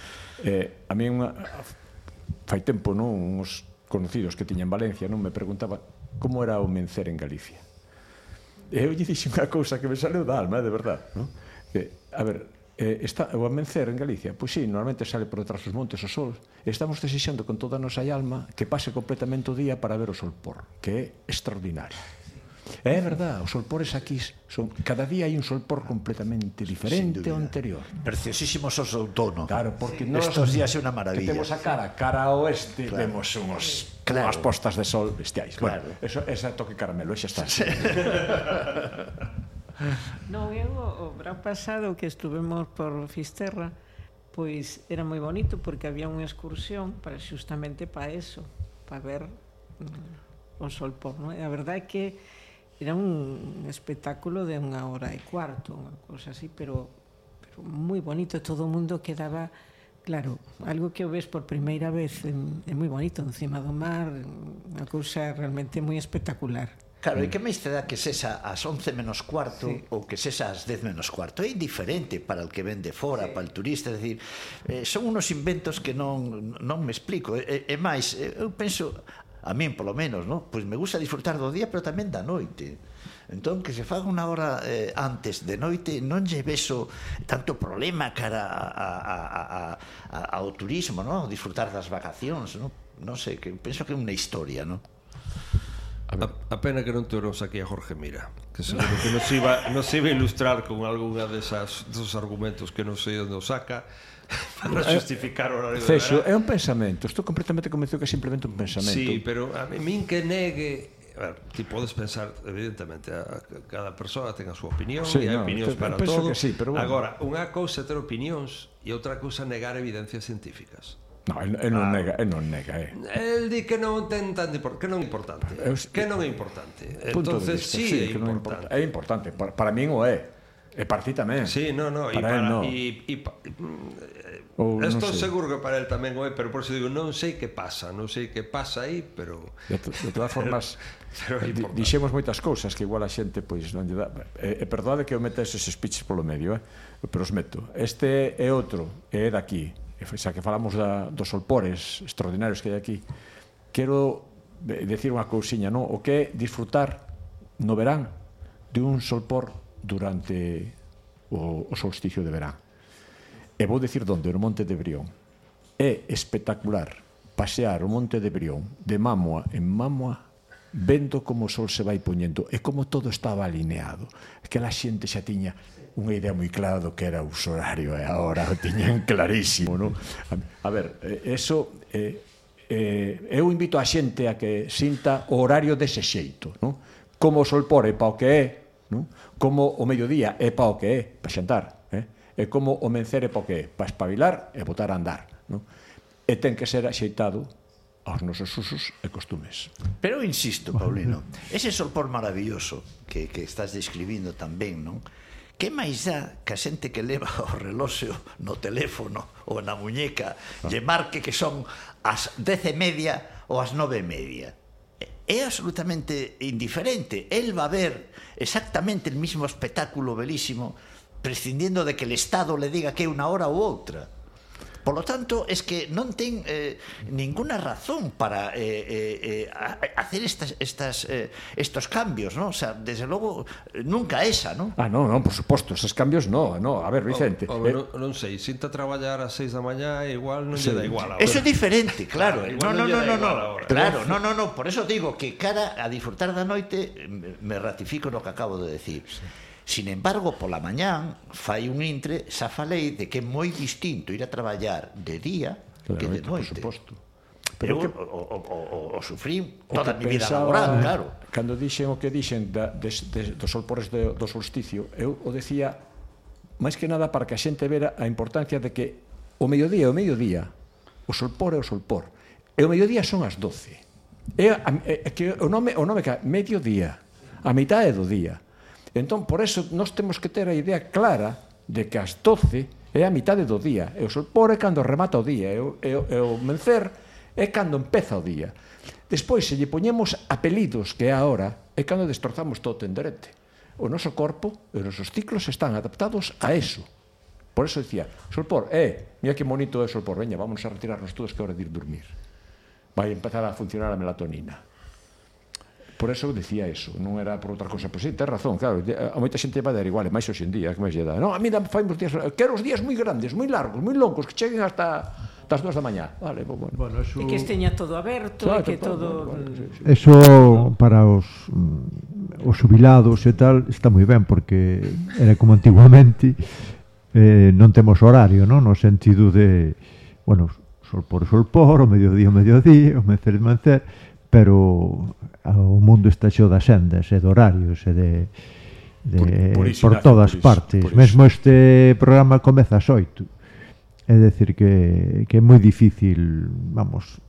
Eh, a mí unha, fai tempo, non, uns conocidos que tiña en Valencia, non me preguntaba como era o mencer en Galicia eu lle dixen unha cousa que me saleu da alma, de verdad, ¿no? que, a ver, eh, está, o amencer en Galicia, pois sí, normalmente sale por detrás dos montes o sol, e estamos desexando con toda a nosa alma que pase completamente o día para ver o sol por, que é extraordinario. E é verdad, os solpores aquí son cada día hai un solpor completamente diferente ao anterior. Preciosísimos os outono. Claro, porque sí. nós estos días é unha maravilla. Que temos a cara, cara a oeste, claro. vemos uns claro. as postas de sol bestiais. Claro. Bueno, eso, esa toque caramelo, xa está. Sí. non, eu o verán pasado que estuvemos por Fisterra, pois era moi bonito porque había unha excursión para xustamente para eso, para ver mm, o sol por, non? A verdade é que era un espectáculo de unha hora e cuarto, unha cosa así, pero, pero moi bonito, todo o mundo quedaba, claro, algo que o ves por primeira vez, é moi bonito, encima do mar, unha cousa realmente moi espectacular. Claro, mm. e que máis te dá que sexa ás 11 menos cuarto sí. ou que sexa ás 10 menos cuarto? É indiferente para el que ven de fora, sí. para el turista, é dicir, eh, son unos inventos que non, non me explico. E, e máis, eh, eu penso, a min polo menos, no? pois me gusta disfrutar do día, pero tamén da noite. Entón, que se faga unha hora eh, antes de noite non lle beso tanto problema cara a, a, a, a, ao turismo, no? disfrutar das vacacións. No? Non sei, que penso que é unha historia. No? A, a pena que non teremos aquí a Jorge Mira que seguro que nos iba, nos iba a ilustrar con algunha desas, dos argumentos que non sei onde o saca para justificar o horario Césio, é un pensamento, estou completamente convencido que é simplemente un pensamento. Sí, pero a min que negue A ver, ti podes pensar, evidentemente, a, a cada persoa ten a súa opinión sí, e hai no, opinións para todo. sí, pero bueno. Agora, unha cousa é ter opinións e outra cousa é negar evidencias científicas. No, el, el non ah, nega, el non nega, eh. El di que non ten tan que non é importante. Eu, que non é importante. Punto Entonces, vista, sí, sí, é, importante. é importante. Para, para min o é. E para ti tamén. Sí, no, no, para e para, no. E, e, Ou, Estou sei. seguro que para el tamén o é, pero por eso digo, non sei que pasa, non sei que pasa aí, pero... De, de todas formas, pero, di, dixemos moitas cousas que igual a xente pois non lle dá... E, eh, e eh, perdoade que eu meta eses speeches polo medio, eh? pero os meto. Este é outro, é daqui, xa que falamos da, dos solpores extraordinarios que hai aquí, quero decir unha cousiña, non? O que é disfrutar no verán de un solpor durante o, o solsticio de verán. E vou dicir donde, no Monte de Brión. É espectacular pasear o Monte de Brión de Mámoa en Mámoa vendo como o sol se vai poñendo e como todo estaba alineado. Que a xente xa tiña unha idea moi clara do que era o horario e agora o tiñan clarísimo, non? A ver, eh, eso eh, eh, eu invito a xente a que sinta o horario dese xeito, non? Como o sol pore pa o que é, non? Como o mediodía é pa o que é, para xantar, é como o mencer é porque para espabilar e botar a andar, non? E ten que ser axeitado aos nosos usos e costumes. Pero insisto, Paulino, ese solpor maravilloso que, que estás describindo tamén, non? Que máis dá que a xente que leva o reloxeo no teléfono ou na muñeca ah. lle marque que son as dez e media ou as nove e media? É absolutamente indiferente. El va a ver exactamente el mismo espectáculo belísimo prescindindo de que o Estado le diga que é unha hora ou outra. Por lo tanto, es que non ten eh, ninguna razón para eh, eh, eh hacer estas, estas, eh, estos cambios, ¿no? O sea, desde logo, nunca esa, ¿no? Ah, no, no, por suposto, esos cambios no, no. A ver, Vicente... O, o, eh, non, non sei, sinta traballar a seis da mañá, igual non sí. lle dá igual ahora. Eso é diferente, claro. claro no, no, no, no, no. Claro, no, no, no. Por eso digo que cara a disfrutar da noite me ratifico no que acabo de decir. Sí Sin embargo, pola mañán fai un intre, xa falei de que é moi distinto ir a traballar de día claro, que de noite. Por suposto. Pero eu, que, o, o, o, o sufrí toda a mi vida laboral, claro. Cando dixen o que dixen da, des, des, dos solpores do, do solsticio, eu o decía máis que nada para que a xente vera a importancia de que o mediodía é o mediodía, o solpor é o solpor, e o mediodía son as 12. É, é, é que o nome o nome que é mediodía, a mitad do día. Entón, por eso, nós temos que ter a idea clara de que as 12 é a mitade do día. E o solpor é cando remata o día. E o, e, e o mencer é cando empeza o día. Despois, se lle poñemos apelidos que é a hora, é cando destrozamos todo o tenderete. O noso corpo e os nosos ciclos están adaptados a eso. Por eso decía, Solpor, eh, mira que bonito é Solpor, veña, vamos a retirarnos todos que é hora de ir dormir. Vai empezar a funcionar a melatonina Por eso eu decía eso, non era por outra cosa. Pois si, sí, tens razón, claro, a moita xente vai dar igual, e máis hoxe en día, que máis lle dá. Non, a mí fai uns días, quero os días moi grandes, moi largos, moi longos, que cheguen hasta das dúas da mañá. Vale, pois bueno. bueno eso... E que esteña todo aberto, claro, e que todo... Vale, sí, sí. Eso para os mm, os jubilados e tal está moi ben porque era como antiguamente eh, non temos horario, non? No sentido de, bueno, sol por sol por, o mediodía, o mediodía, o mencer, mencer, pero ah, o mundo está cheo das sendas e de horarios e de, de por, por, iso, Ignacio, todas por iso, partes. Por iso. Mesmo este programa comeza ás 8. É decir que que é moi difícil, vamos,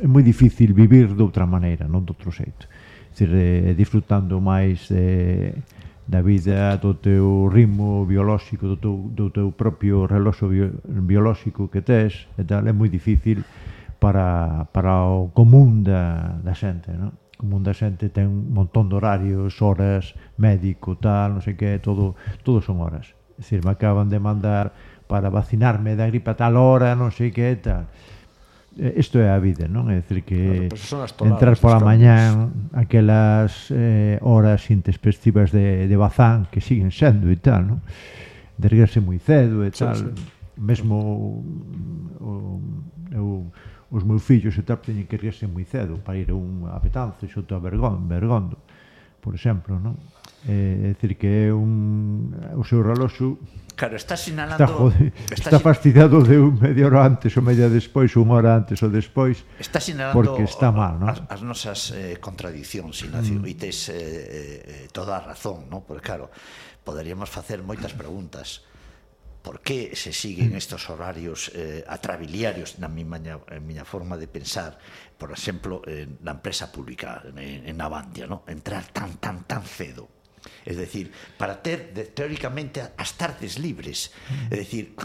é moi difícil vivir de outra maneira, non de outro xeito. É decir, eh, disfrutando máis de da vida do teu ritmo biolóxico, do teu, do teu propio reloxo bio, biolóxico que tes, e tal, é moi difícil para, para o común da, da xente, non? O común da xente ten un montón de horarios, horas, médico, tal, non sei que, todo, todo son horas. É dicir, me acaban de mandar para vacinarme da gripa tal hora, non sei que, tal. Isto é a vida, non? É dicir que claro, toladas, entrar pola mañán aquelas eh, horas intespectivas de, de Bazán que siguen sendo e tal, non? Derguerse moi cedo e tal. Sí, sí. Mesmo o, o, eu os meus fillos e tal teñen que irse moi cedo para ir a un a Betanzos ou a Bergón, Bergondo, por exemplo, non? Eh, é dicir que é un o seu reloxo Claro, está sinalando... Está, jode, está, está fastidiado de un media hora antes ou media despois, unha hora antes ou despois, está sinalando porque está mal, non? As, as nosas eh, contradicións, Ignacio, mm. e tes eh, eh, toda a razón, non? Porque, claro, poderíamos facer moitas preguntas por que se siguen estos horarios eh, atrabiliarios na miña, en miña forma de pensar, por exemplo, eh, na empresa pública, en, en Avantia, no? entrar tan, tan, tan cedo. Es decir, para ter de, teóricamente as tardes libres. É dicir,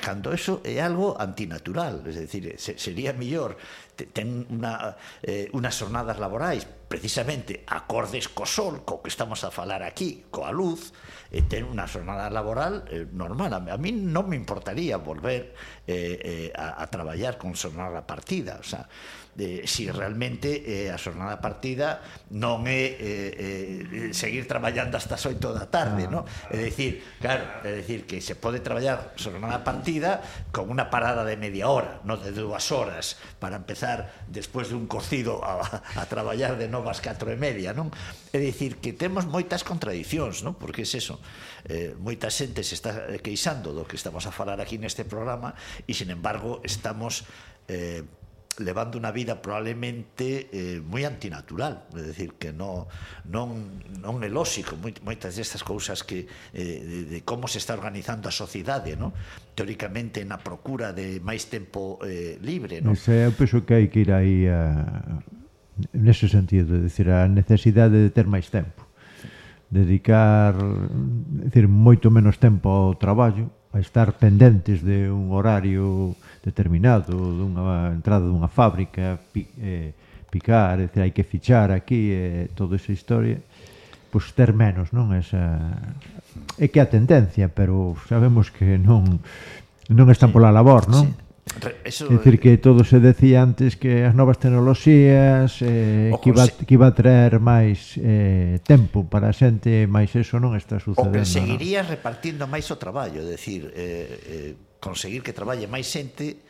cando eso é algo antinatural, es decir, se, sería mellor ten una, eh, unas jornadas laborais precisamente acordes co sol, co que estamos a falar aquí, coa luz, Eh, e ter unha jornada laboral eh, normal. A, a mí non me importaría volver eh, eh, a, a traballar con xornada partida. O sea, de si realmente eh, a xornada partida non é eh, eh, eh seguir traballando hasta as 8 da tarde, ah, no? É dicir, claro, é dicir que se pode traballar xornada partida con unha parada de media hora, non de dúas horas para empezar despois dun cocido a, a traballar de novas 4 e media, non? É dicir que temos moitas contradicións, non? Porque é eso. Eh, moita xente se está queixando do que estamos a falar aquí neste programa e, sin embargo, estamos eh, levando unha vida probablemente eh, moi antinatural, é dicir que non non non é lógico moi, moitas destas cousas que eh, de, de como se está organizando a sociedade, non? Teóricamente na procura de máis tempo eh, libre, non? Ese, eu penso que hai que ir aí a nese sentido, é dicir a necesidade de ter máis tempo. Dedicar, é dicir, moito menos tempo ao traballo, a estar pendentes de un horario determinado, dunha entrada dunha fábrica, pi, eh, picar, é dicir, hai que fichar aquí, eh, toda esa historia, pois ter menos, non? Esa... É que a tendencia, pero sabemos que non non están pola labor, non? Sí. Eso, é dicir que todo se decía antes que as novas tecnoloxías eh, que, iba, que iba a traer máis eh, tempo para a xente máis eso non está sucedendo o que seguiría no? repartindo máis o traballo é dicir, eh, eh, conseguir que traballe máis xente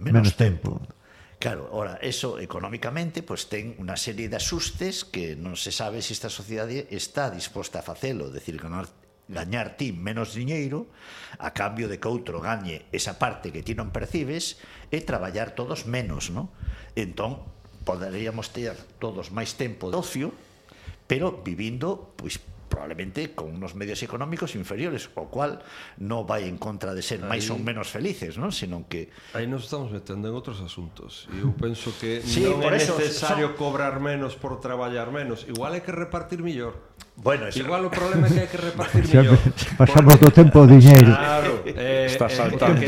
menos, menos tempo. tempo claro, ora, eso económicamente pues, ten unha serie de asustes que non se sabe se esta sociedade está disposta a facelo é dicir, que non gañar ti menos diñeiro a cambio de que outro gañe esa parte que ti non percibes e traballar todos menos, non? Entón, poderíamos ter todos máis tempo de ocio, pero vivindo pois probablemente con unos medios económicos inferiores, o cual non vai en contra de ser máis ou menos felices, non? Senón que aí nos estamos metendo en outros asuntos. E eu penso que sí, non é necesario son... cobrar menos por traballar menos, igual hai que repartir mellor. Bueno, eso... Igual o problema é que hai que repartir mellor. Pasamos porque... do tempo ao diñeiro. Claro. Eh, Está saltando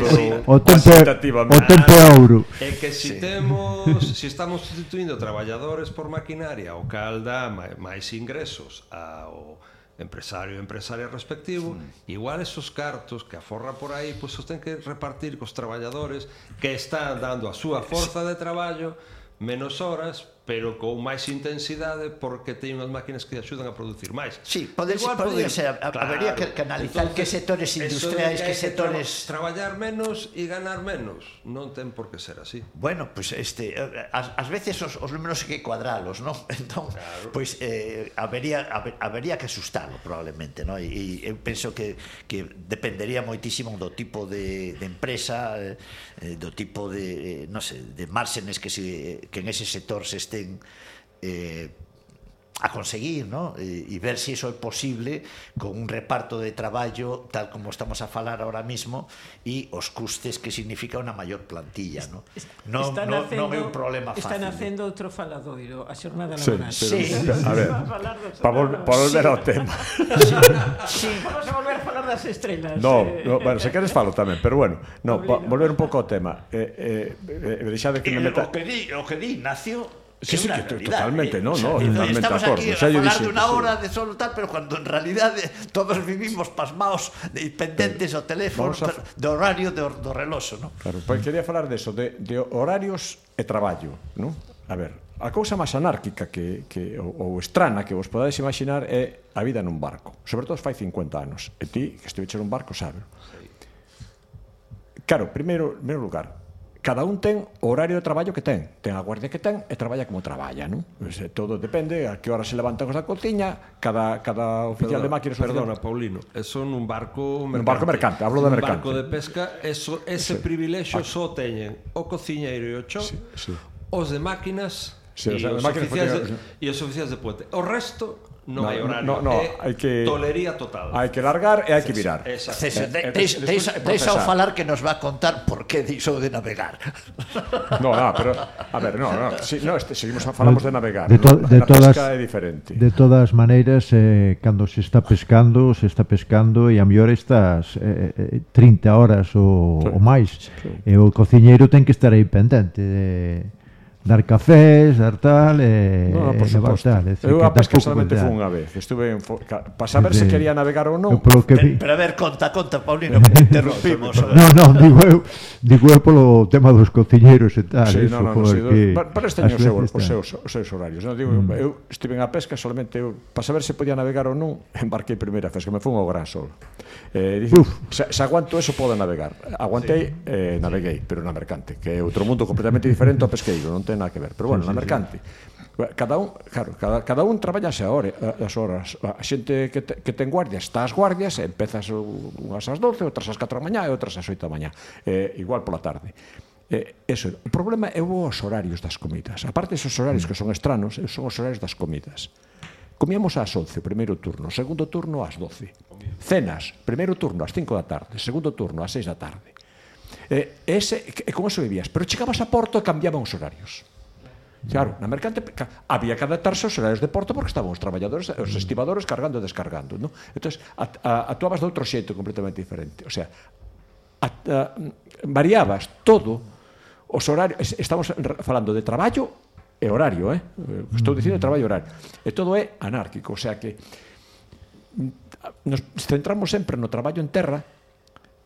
o tempo o tempo é ouro. É que si sí. temos, si estamos sustituindo traballadores por maquinaria, o cal dá máis ingresos ao empresario e empresaria respectivo, sí. igual esos cartos que aforra por aí, pois pues, os ten que repartir cos traballadores que están dando a súa forza de traballo menos horas pero con máis intensidade porque teñen unhas máquinas que axudan a producir máis. Sí, podes, Igual, podría ser, claro, habería que, que analizar que sectores industriais, que, que sectores... Tra traballar menos e ganar menos, non ten por que ser así. Bueno, pois pues este, eh, eh, as, as veces os, os números hai que cuadralos, non? Entón, claro. pois pues, eh, habería, haber, habería que asustalo probablemente, non? E, e eu penso que, que dependería moitísimo do tipo de, de empresa, eh, eh do tipo de, eh, non sei, de márgenes que, se, que en ese sector se estén eh, a conseguir ¿no? e, e ver se si iso é posible con un reparto de traballo tal como estamos a falar ahora mismo e os custes que significa unha maior plantilla ¿no? non, están non, facendo, non é un problema fácil están facendo outro faladoiro a xornada laboral sí, pero, sí. a ver, para vol pa volver sí. ao tema sí, sí. vamos a volver a falar das estrelas no, eh. no bueno, se queres falo tamén pero bueno, no, pa, volver un pouco ao tema eh, eh, eh, deixade que me eh, meta o que di, o que di Ignacio Sí, sí, totalmente, eh. no, no, totalmente Estamos acordo, aquí a falar de unha hora eh, de solo tal, pero cuando en realidade eh, todos vivimos pasmaos de pendentes ao teléfono a... do horario do, do reloxo, no? Claro, pois quería falar de eso, de, de horarios e traballo, no? A ver, a cousa máis anárquica que, que ou, ou estrana que vos podades imaginar é a vida nun barco. Sobre todo fai 50 anos. E ti, que estiveche nun barco, sabes. Claro, primeiro, primeiro lugar, cada un ten o horario de traballo que ten. Ten a guardia que ten e traballa como traballa, non? Pois, todo depende a que hora se levantan os da cociña, cada, cada oficial perdona, de máquinas... Perdona, oficial... Paulino, eso nun barco mercante. Un barco mercante, hablo de mercante. Un barco de pesca, eso, ese privilexio ah. só teñen o cociñeiro e o cho, sí, sí. os de máquinas Sí, e, o sea, os oficiais de, e os oficiais de puente. O resto non no, hai horario, no, no, eh, é hai que, tolería total. Hai que largar e hai que virar. César, deixao falar que nos va a contar por que dixo de navegar. No, no, pero a ver, no, no, si, no este, seguimos a, falamos de navegar. De, to, no, de todas é diferente. De todas maneiras, eh, cando se está pescando, se está pescando e a mellor estas eh, eh 30 horas ou, sí. ou máis. Sí, sí. E eh, o cociñeiro ten que estar aí pendente de eh, dar cafés, dar tal e, no, por e levar tal. Decir, eu a pesca solamente foi unha vez. Estuve en para saber de, se quería navegar ou non. Pero, que eh, vi... pero a ver, conta, conta, Paulino, que interrumpimos. non, non, digo eu, digo eu polo tema dos cociñeiros e tal. Sí, eso, no, no, no, que... Para este teño seu, os, seus, os seus horarios. Non? Digo, mm. Eu estive a pesca solamente eu, para saber se podía navegar ou non, embarquei primeira vez, que me fun ao Gran Sol. Eh, dixo, se, se aguanto eso, podo navegar. Aguantei, sí. eh, naveguei, sí. pero na mercante, que é outro mundo completamente diferente ao pesqueiro, non te ten nada que ver, pero bueno, sí, na mercante. Sí, sí. Cada un, claro, cada, cada un traballa a hora, as horas. A xente que, te, que ten guardia está ás guardias, empezas unhas ás 12, outras ás 4 da mañá e outras ás 8 da mañá. Eh, igual pola tarde. Eh, eso, o problema é os horarios das comidas. Aparte esos horarios mm. que son estranos, eh, son os horarios das comidas. Comíamos ás 11, primeiro turno, segundo turno ás 12. Cenas, primeiro turno ás 5 da tarde, segundo turno ás 6 da tarde. Eh, ese, e con eso vivías, pero chegabas a Porto e cambiaban os horarios. Claro, na mercante había que adaptarse aos horarios de porto porque estaban os traballadores, os estibadores cargando e descargando, non? Entón, actuabas de outro xeito completamente diferente. O sea, a, a, variabas todo os horarios, estamos falando de traballo e horario, eh? Estou dicindo mm. traballo e horario. E todo é anárquico, o sea que mm, nos centramos sempre no traballo en terra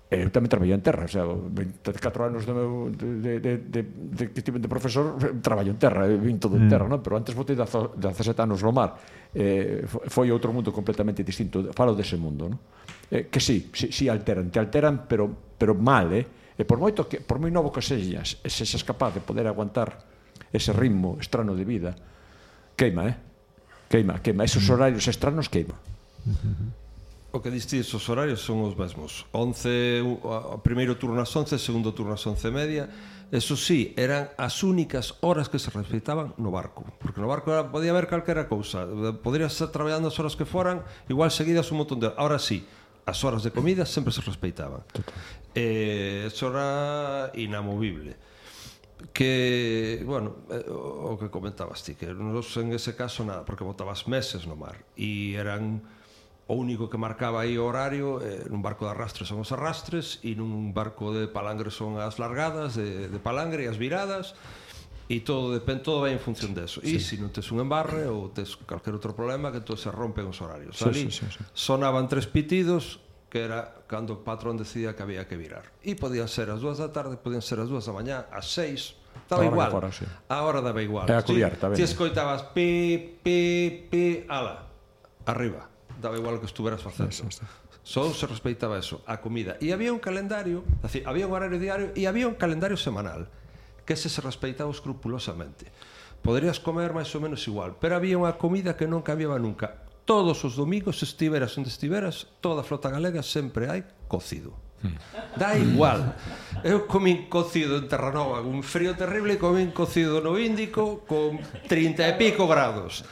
Eh, eu tamén traballei en terra, o sea, 24 anos do meu de, de, de, de que estive de profesor traballo en terra, eh, vim todo en mm. terra, non? pero antes botei 17 anos no mar. Eh, foi outro mundo completamente distinto, falo dese mundo, non? Eh, que sí, sí, sí alteran, te alteran, pero pero mal, eh? E por moito que por moi novo que sexas, se sexas capaz de poder aguantar ese ritmo estrano de vida, queima, eh? Queima, queima, esos mm. horarios estranos queima o que distingues os horarios son os mesmos. 11, o primeiro turno ás 11, segundo turno ás 11 e media. Eso sí, eran as únicas horas que se respetaban no barco, porque no barco era, podía haber calquera cousa, poderías estar traballando as horas que foran, igual seguidas un montón de... horas, Ahora sí, as horas de comida sempre se respeitaban. Eh, eso era inamovible que, bueno, eh, o que comentabas ti, que nos en ese caso nada, porque botabas meses no mar e eran o único que marcaba aí o horario eh, nun barco de arrastre son os arrastres e nun barco de palangre son as largadas de, de palangre e as viradas e todo depende todo vai en función deso. E se si non tes un embarre ou tes calquer outro problema que entón se rompen os horarios. Sí, Ali sí, sí, sí. sonaban tres pitidos que era cando o patrón decía que había que virar. E podían ser as dúas da tarde, podían ser as dúas da mañá, as seis, daba a igual. Fora, sí. A hora daba igual. É a cubierta, ti, ti escoitabas pi, pi, pi, ala, arriba daba igual o que estuveras facendo. Sí, sí, sí. Só se respeitaba eso, a comida. E había un calendario, así, había un horario diario e había un calendario semanal que se se respeitaba escrupulosamente. Poderías comer máis ou menos igual, pero había unha comida que non cambiaba nunca. Todos os domingos, estiveras onde estiveras, toda a flota galega sempre hai cocido. Hmm. Da igual. Eu comín cocido en Terranova, un frío terrible, comín cocido no Índico con 30 e pico grados.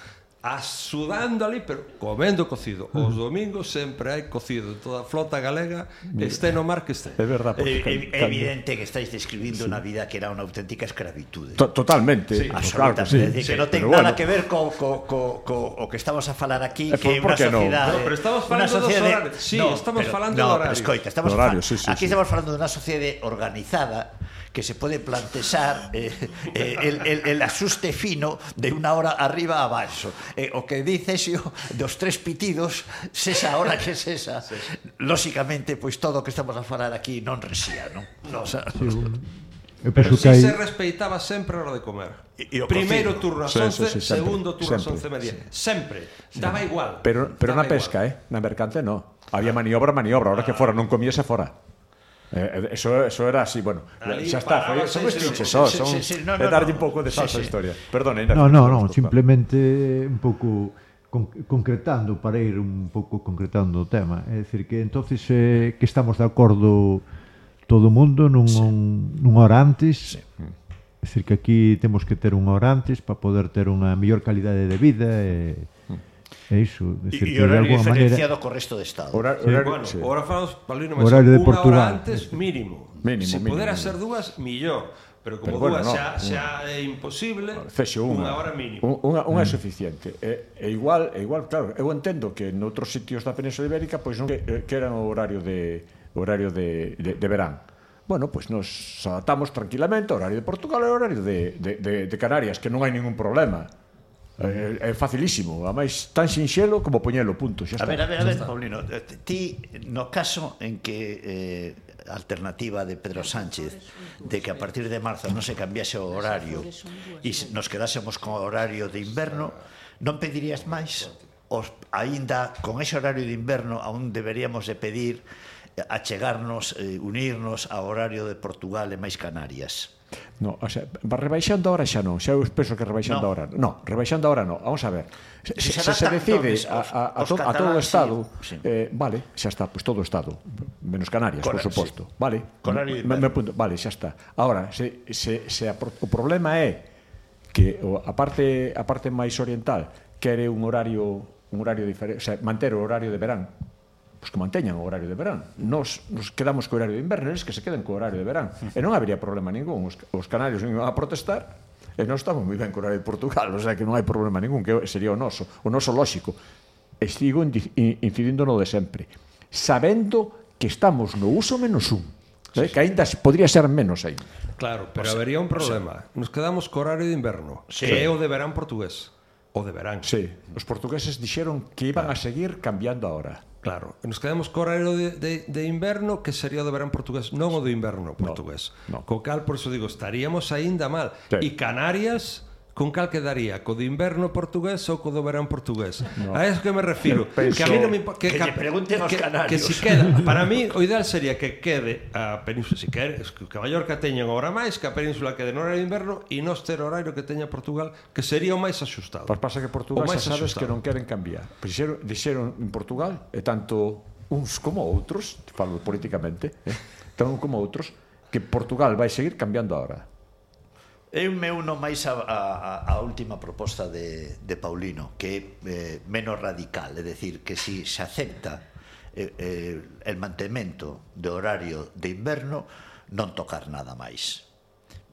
Ah, asudando ali, pero comendo cocido. Os domingos sempre hai cocido. Toda a flota galega este no mar que este. É verdad. É, é, é evidente que estáis describindo sí. unha vida que era unha auténtica escravitude. To totalmente. Sí. Absolutamente. Claro, sí, decir, sí, que non ten nada bueno. que ver co, co, co, co, o que estamos a falar aquí, eh, que é unha sociedade... No? pero estamos falando dos horarios. Sí, no, estamos pero, falando no, do horario. Escoita, estamos horario, sí, sí, aquí sí. estamos falando dunha sociedade organizada que se pode plantexar eh, eh, el, el, el asuste fino de unha hora arriba a baixo. Eh, o que dice xo dos tres pitidos, sesa hora que sesa, sí. lóxicamente, pois todo o que estamos a falar aquí non resía, non? No, o sea, sí, bueno. Eu penso Pero si que hai... se respeitaba sempre a hora de comer. E, e Primeiro turno ás 11, sí, sí, sí, segundo turno ás 11 media. Sempre. Sí. Daba igual. Pero, pero Daba na pesca, igual. eh? Na mercante, no. Había maniobra, maniobra. Ahora que fora non comía, fora. Eh, eh, eso, eso era así, bueno, Ali, xa está, foi, son os chinches só, son, sí, sí, no, no, darlle un pouco de salsa sí, sí. historia. Perdón, Ina. No, no, no, simplemente eh, un pouco con, concretando para ir un pouco concretando o tema, é dicir que entonces eh, que estamos de acordo todo o mundo nun, sí. un, nun hora antes. Sí. É dicir que aquí temos que ter unha hora antes para poder ter unha mellor calidade de vida e eh, É iso, de ser, e, e de diferenciado maneira... co resto de Estado. Hora, sí. horario, bueno, sí. ahora falamos, Paulino, mas horario de Portugal. hora antes mínimo. mínimo Se mínimo, podera ser dúas, millón. Pero como pero bueno, dúas no, xa, xa é imposible, Fexe unha, unha hora mínimo. Unha, unha é mm. suficiente. E, e igual, e igual, claro, eu entendo que noutros sitios da Península Ibérica pois non que, eh, que eran o horario de horario de, de, de verán bueno, pois pues nos adaptamos tranquilamente ao horario de Portugal e ao horario de, de, de, de Canarias, que non hai ningún problema. É, é facilísimo, máis tan sinxelo como poñelo, punto, xa está. A ver, a ver, a ver, Paulino, eh, ti no caso en que eh, alternativa de Pedro Sánchez de que a partir de marzo non se cambiase o horario e nos quedásemos con horario de inverno, non pedirías máis? Os, ainda con ese horario de inverno aún deberíamos de pedir eh, achegarnos, eh, unirnos ao horario de Portugal e máis Canarias. No, o sea, rebaixando ahora xa non, xa eu penso que rebaixando no. ahora. No, rebaixando ahora no. Vamos a ver. Se se, se, se decide todos, a, a, a, to, a todo o estado, sí, sí. eh vale, xa está, pois pues todo o estado, menos Canarias, por suposto. Sí. Vale. Me, me punto, vale, xa está. Ahora, se se se a, o problema é que a parte a parte máis oriental quere un horario un horario diferente, o sea, manter o horario de verán os que manteñan o horario de verán. Nos, nos quedamos co horario de inverno, eles que se queden co horario de verán. E non habería problema ningún. Os, os canarios non iban a protestar, e non estamos moi ben co horario de Portugal, o sea que non hai problema ningún, que sería o noso, o noso lóxico. E sigo incidindo no de sempre, sabendo que estamos no uso menos un, eh? que aínda podría ser menos aí. Claro, pero o sea, habería un problema. Nos quedamos co horario de inverno, sí. que é o de verán portugués. O de verán. Sí, os portugueses dixeron que iban claro. a seguir cambiando a hora. Claro, nos quedamos co horario de, de, de inverno que sería o de verán portugués, non o do inverno portugués. No, no. Co cal, por eso digo, estaríamos aínda mal. Sí. E Canarias con cal quedaría? Co do inverno portugués ou co do verán portugués? No. A eso que me refiro. Penso, que a mí non me que, que, que pregunten aos canarios. Que, si queda, para mí o ideal sería que quede a península, si quer, que Mallorca teña unha hora máis, que a península quede no horario de inverno e nos ter horario que teña Portugal, que sería o máis axustado. Pois pasa que Portugal xa sabes axustado. que non queren cambiar. Dixeron, dixeron en Portugal, e tanto uns como outros, falo políticamente, eh, tanto como outros, que Portugal vai seguir cambiando a hora Eu me uno máis a, a, a última proposta de, de Paulino Que é eh, menos radical É dicir, que si se acepta eh, eh, el mantemento de horario de inverno Non tocar nada máis.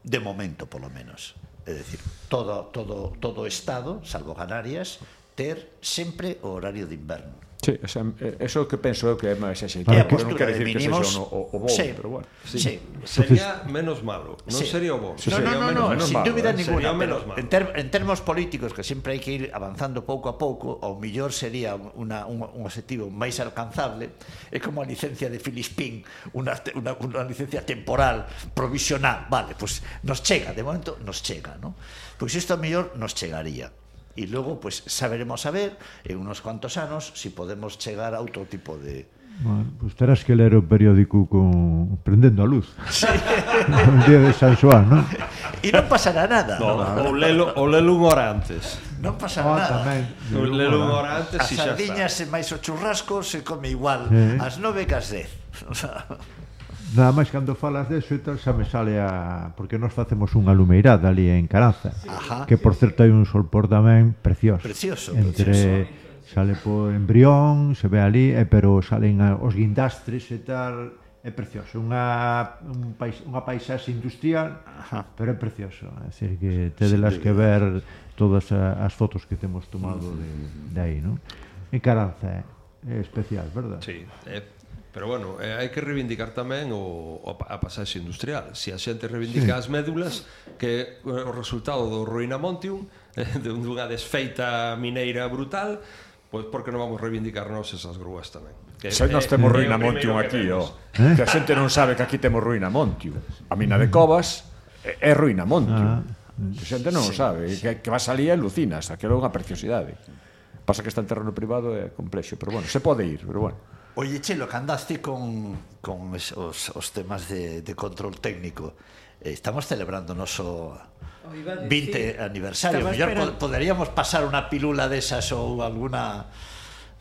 De momento, polo menos. É dicir, todo, todo, todo Estado, salvo Canarias Ter sempre o horario de inverno. Sí, o sea, eso que penso eu que é máis axeitado. Pero non quero dicir que sexa o, o bo, sí, pero bueno. Sí. sí. Sería menos malo, non sí. sería o bo. Sí. No, no, no, no, menos sin dúbida eh? ninguna. Menos malo. En, ter, en termos políticos, que sempre hai que ir avanzando pouco a pouco, ao millor sería una, un, un objetivo máis alcanzable, é como a licencia de Filispín, unha, una, una licencia temporal, provisional, vale, pois pues nos chega, de momento nos chega, non? Pois isto a mellor nos chegaría. E logo, pois, pues, saberemos saber en unos cuantos anos se si podemos chegar a outro tipo de, Bueno, pues terás que ler o periódico con prendendo a luz. Sí. o día de San Xoán, non? E non pasará nada. No, no. Ou lelo, ou lelo unha hora antes. Non pasará oh, nada. Tamén. Ou lelo unha hora antes e xa está. As sardiñas e máis o churrasco se come igual. Sí. As nove que as dez. O sea... Nada máis cando falas deso e tal, xa me sale a... Porque nós facemos unha lumeirada ali en Caranza. Sí. Ajá. Que, por certo, hai un solpor tamén precioso. Precioso, Entre... precioso. Sale por embrión, se ve ali, eh, pero salen os guindastres e tal, é precioso, unha un pais, unha paisaxe industrial, Ajá. pero é precioso, é dicir que tedelas sí, que ver todas a, as fotos que temos tomado de de aí, non? En Caranza é, eh, é especial, verdad? Sí, é Pero bueno, eh, hai que reivindicar tamén o, a pasaxe industrial. Se si a xente reivindica sí. as médulas, que eh, o resultado do Ruinamontium, eh, de unha desfeita mineira brutal, pois pues porque non vamos reivindicarnos esas grúas tamén. Que, Se nós temos eh, Ruinamontium aquí, ó. Oh, eh? que a xente non sabe que aquí temos Ruinamontium. A mina de Covas é, eh, é Ruinamontium. Ah. Que xente non sí, o sabe, sí. que, que vas ali e alucinas, aquilo é unha preciosidade. Pasa que está en terreno privado é complexo, pero bueno, se pode ir, pero bueno. Oye, Chelo, que andaste con, con os, os temas de, de control técnico eh, estamos celebrando o noso 20 aniversario. Mellor poderíamos pasar unha pilula desas ou alguna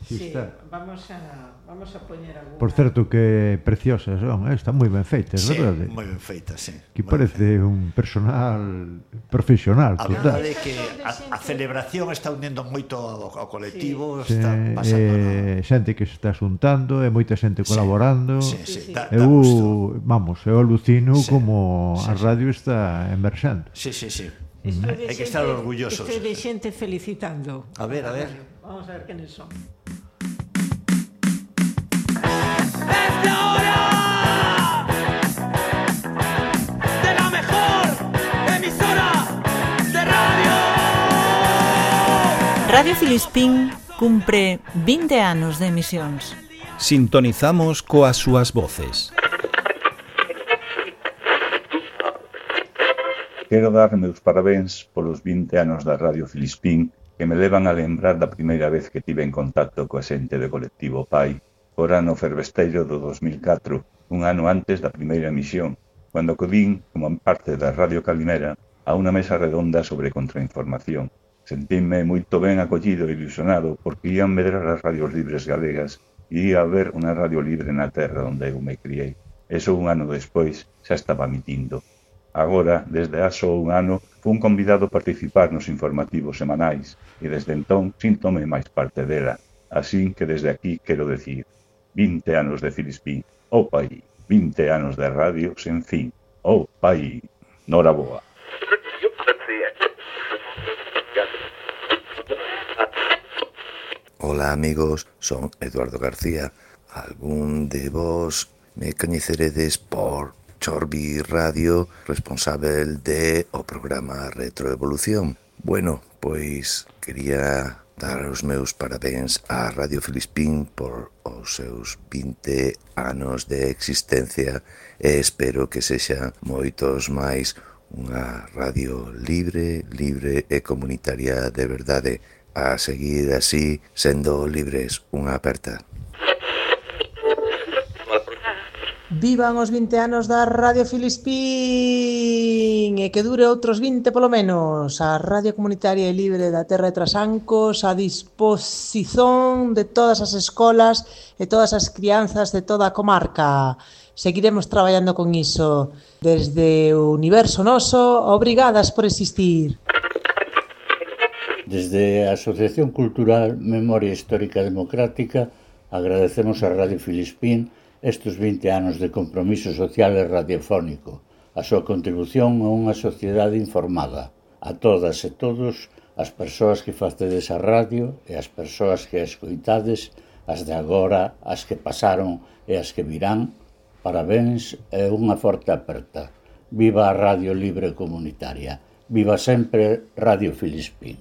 Sí, sí, está. vamos a vamos a poñer alguna. Por certo que preciosas son, eh? están moi ben feitas, sí, verdade? moi ben feitas, sí. Que parece ben. un personal profesional, A verdade é que a, a celebración está unindo moito ao, ao colectivo, sí. está pasando eh, xente que se está xuntando, e moita xente colaborando. Sí, sí, sí. Da, da eu, vamos, eu alucino sí, como sí, a radio está emerxendo. Sí, sí, sí. Estou de Hai que estar orgullosos. Estou de xente felicitando. A ver, a ver. Vamos a ver quiénes son. Es la hora de la mejor emisora de radio. Radio Filispín cumpre 20 anos de emisións. Sintonizamos coas súas voces. Quero dar meus parabéns polos 20 anos da Radio Filispín que me levan a lembrar da primeira vez que tive en contacto coa xente do colectivo PAI, por ano fervesteiro do 2004, un ano antes da primeira emisión, cando acudín, como parte da Radio Calimera, a unha mesa redonda sobre contrainformación. Sentíme moito ben acollido e ilusionado porque ían medrar as radios libres galegas e ia haber unha radio libre na terra onde eu me criei. Eso un ano despois xa estaba mitindo. Agora, desde haxo un ano, fun convidado a participar nos informativos semanais e desde entón síntome máis parte dela. Así que desde aquí quero decir 20 anos de Filispín, ou oh, pai, 20 anos de radio sen fin, ou oh, pai, nora boa. Ola amigos, son Eduardo García. Algún de vos me coñeceredes por Chorbi Radio, responsável de o programa Retroevolución. Bueno, pois quería dar os meus parabéns a Radio Filispín por os seus 20 anos de existencia e espero que sexa moitos máis unha radio libre, libre e comunitaria de verdade a seguir así sendo libres unha aperta. Vivan os 20 anos da Radio Filispín e que dure outros 20 polo menos. A Radio Comunitaria e Libre da Terra de Trasancos a disposición de todas as escolas e todas as crianzas de toda a comarca. Seguiremos traballando con iso desde o universo noso. Obrigadas por existir. Desde a Asociación Cultural Memoria Histórica Democrática agradecemos a Radio Filispín estes 20 anos de compromiso social e radiofónico, a súa contribución a unha sociedade informada, a todas e todos, as persoas que facedes a radio e as persoas que a escoitades, as de agora, as que pasaron e as que virán, parabéns e unha forte aperta. Viva a Radio Libre Comunitaria. Viva sempre Radio Filispín.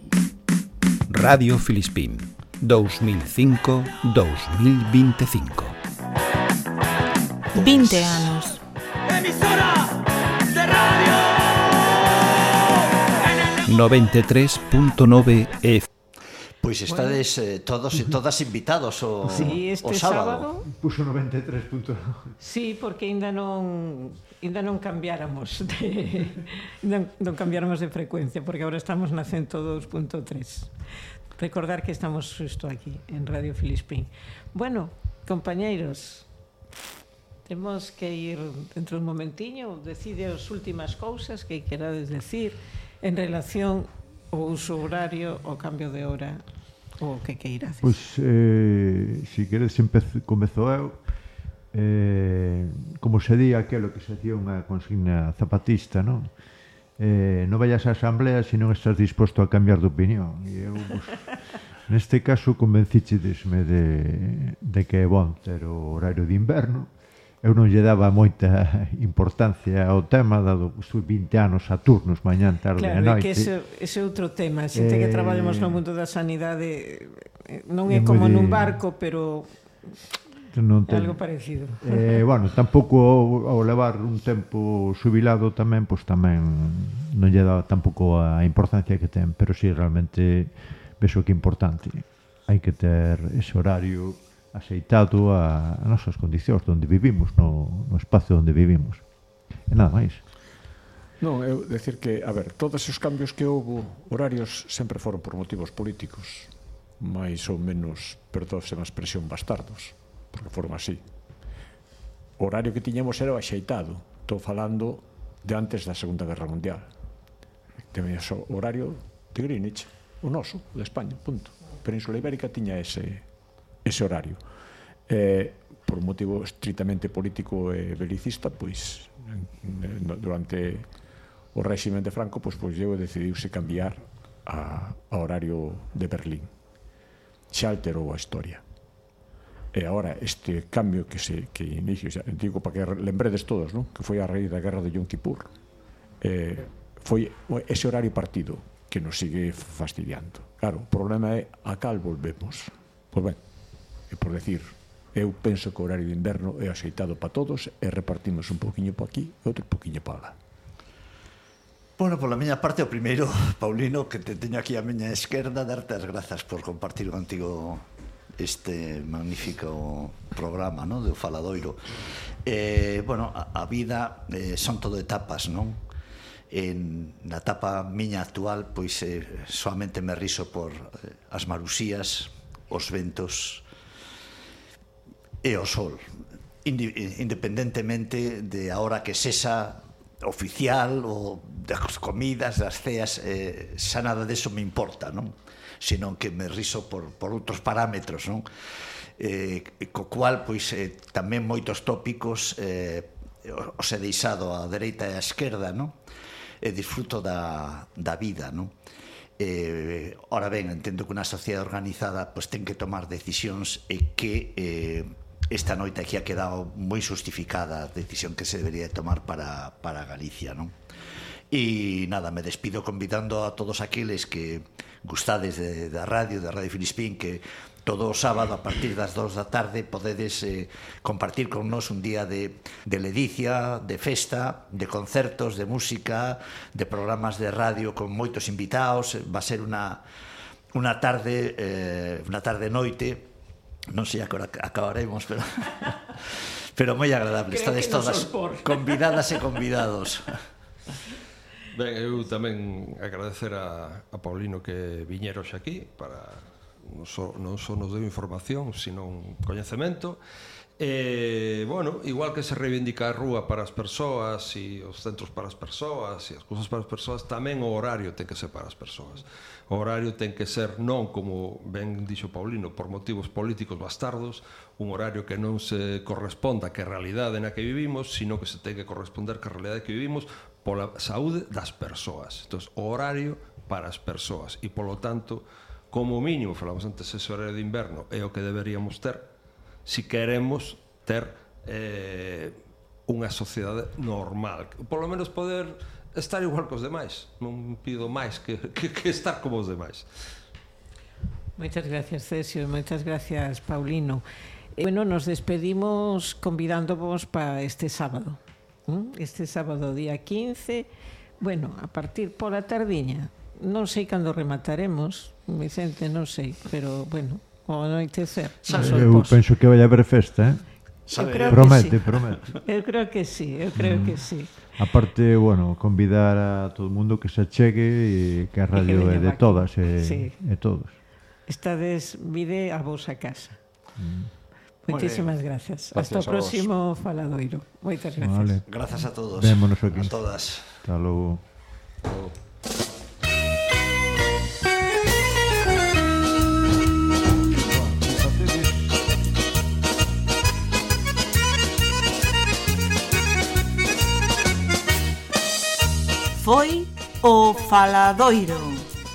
Radio Filispín 2005-2025 20 anos. Emisora de radio. 93.9 F. Pois estades bueno. eh, todos e todas invitados o, sí, este o sábado. sábado. Puxo 93.9. Sí, porque ainda non ainda non cambiáramos de non, non cambiáramos de frecuencia, porque agora estamos na 102.3. Recordar que estamos xusto aquí en Radio Filispín. Bueno, compañeiros, Temos que ir dentro un momentiño, decide as últimas cousas que querades decir en relación ao uso horario, ao cambio de hora, o que queirades. Pois, eh, si queres, empezo, comezo eu. Eh, como se di aquelo que se hacía unha consigna zapatista, non? Eh, non vayas á asamblea se non estás disposto a cambiar de opinión. E eu, pues, neste caso, convencíchedesme de, de que é bon ter o horario de inverno, eu non lle daba moita importancia ao tema, dado que estuve 20 anos a turnos, mañán, tarde claro, e noite. Claro, que ese, ese é outro tema. A xente eh, que traballamos no mundo da sanidade eh, non é, é como de... nun barco, pero non ten... algo parecido. Eh, bueno, tampouco ao levar un tempo xubilado tamén, pois tamén non lle daba tampouco a importancia que ten, pero si sí, realmente vexo que é importante. Hai que ter ese horario axeitado a, a nosas condicións onde vivimos, no, no espacio onde vivimos. E nada máis. Non, eu decir que, a ver, todos os cambios que houve, horarios sempre foron por motivos políticos, máis ou menos, perdóse na expresión bastardos, porque foron así. O horario que tiñemos era o axeitado, estou falando de antes da Segunda Guerra Mundial. Tenías o horario de Greenwich, o noso, de España, punto. Península Ibérica tiña ese, ese horario. Eh, por un motivo estritamente político e belicista, pois durante o réxime de Franco, pois pois llevo decidiuse cambiar a, a horario de Berlín. Xa alterou a historia. E agora este cambio que se que inicio, xa, digo para que lembredes todos, non? que foi a raíz da guerra de Yom Kippur, eh, foi ese horario partido que nos sigue fastidiando. Claro, o problema é a cal volvemos. Pois ben, E por decir, eu penso que o horario de inverno é axeitado para todos e repartimos un poquinho para aquí e outro poquinho para lá. Bueno, pola miña parte, o primeiro, Paulino, que te teño aquí a miña esquerda, darte as grazas por compartir contigo este magnífico programa, ¿no? do Faladoiro. Eh, bueno, a, a vida eh, son todo etapas, non? En na etapa miña actual, pois eh, solamente me riso por eh, as marusías, os ventos, e o sol independentemente de a hora que sexa oficial ou das comidas, das ceas, eh, xa nada deso me importa, non? Senón que me riso por, por outros parámetros, non? Eh, co cual, pois, eh, tamén moitos tópicos eh, os he deixado á dereita e á esquerda, non? E disfruto da, da vida, non? Eh, ora ben, entendo que unha sociedade organizada pois ten que tomar decisións e que eh, esta noite aquí ha quedado moi justificada a decisión que se debería tomar para, para Galicia, non? E nada, me despido convidando a todos aqueles que gustades de, da radio, da Radio Filispín, que todo o sábado a partir das 2 da tarde podedes eh, compartir con nós un día de, de ledicia, de festa, de concertos, de música, de programas de radio con moitos invitados. Va a ser unha, unha tarde, eh, unha tarde noite non sei agora acabaremos, pero pero moi agradable. Creo Estades todas convidadas e convidados. Ben, eu tamén agradecer a, a Paulino que viñeros aquí para non só, non só nos deu información, sino un coñecemento. E, bueno, igual que se reivindica a rúa para as persoas e os centros para as persoas e as cousas para as persoas, tamén o horario ten que ser para as persoas o horario ten que ser non, como ben dixo Paulino, por motivos políticos bastardos, un horario que non se corresponda que a realidade na que vivimos, sino que se ten que corresponder que a realidade que vivimos pola saúde das persoas. Entón, o horario para as persoas e, polo tanto, como mínimo, falamos antes, ese horario de inverno é o que deberíamos ter si queremos ter eh, unha sociedade normal. Por lo menos poder estar igual cos demais. Non pido máis que, que, que estar como os demais. Moitas gracias, Cesio. Moitas gracias, Paulino. E, bueno, nos despedimos convidándovos para este sábado. Este sábado día 15, bueno, a partir pola tardiña. Non sei cando remataremos, Vicente, non sei, pero bueno, ao anoitecer. Eh, eu penso que vai haber festa, eh? Creo promete, sí. promete. Eu creo que sí, eu creo mm. que sí. Aparte, bueno, convidar a todo o mundo que se achegue e que eh, a radio é de todas e, sí. e todos. Estades vide a vosa casa. Mm. Moitísimas gracias. gracias. Hasta o próximo faladoiro. Moitas gracias. Vale. Grazas a todos. Vémonos aquí. A todas. Hasta logo. Hasta logo. foi o Faladoiro.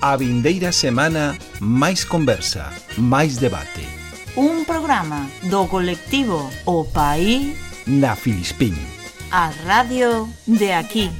A vindeira semana máis conversa, máis debate. Un programa do colectivo O País na Filispín. A radio de aquí.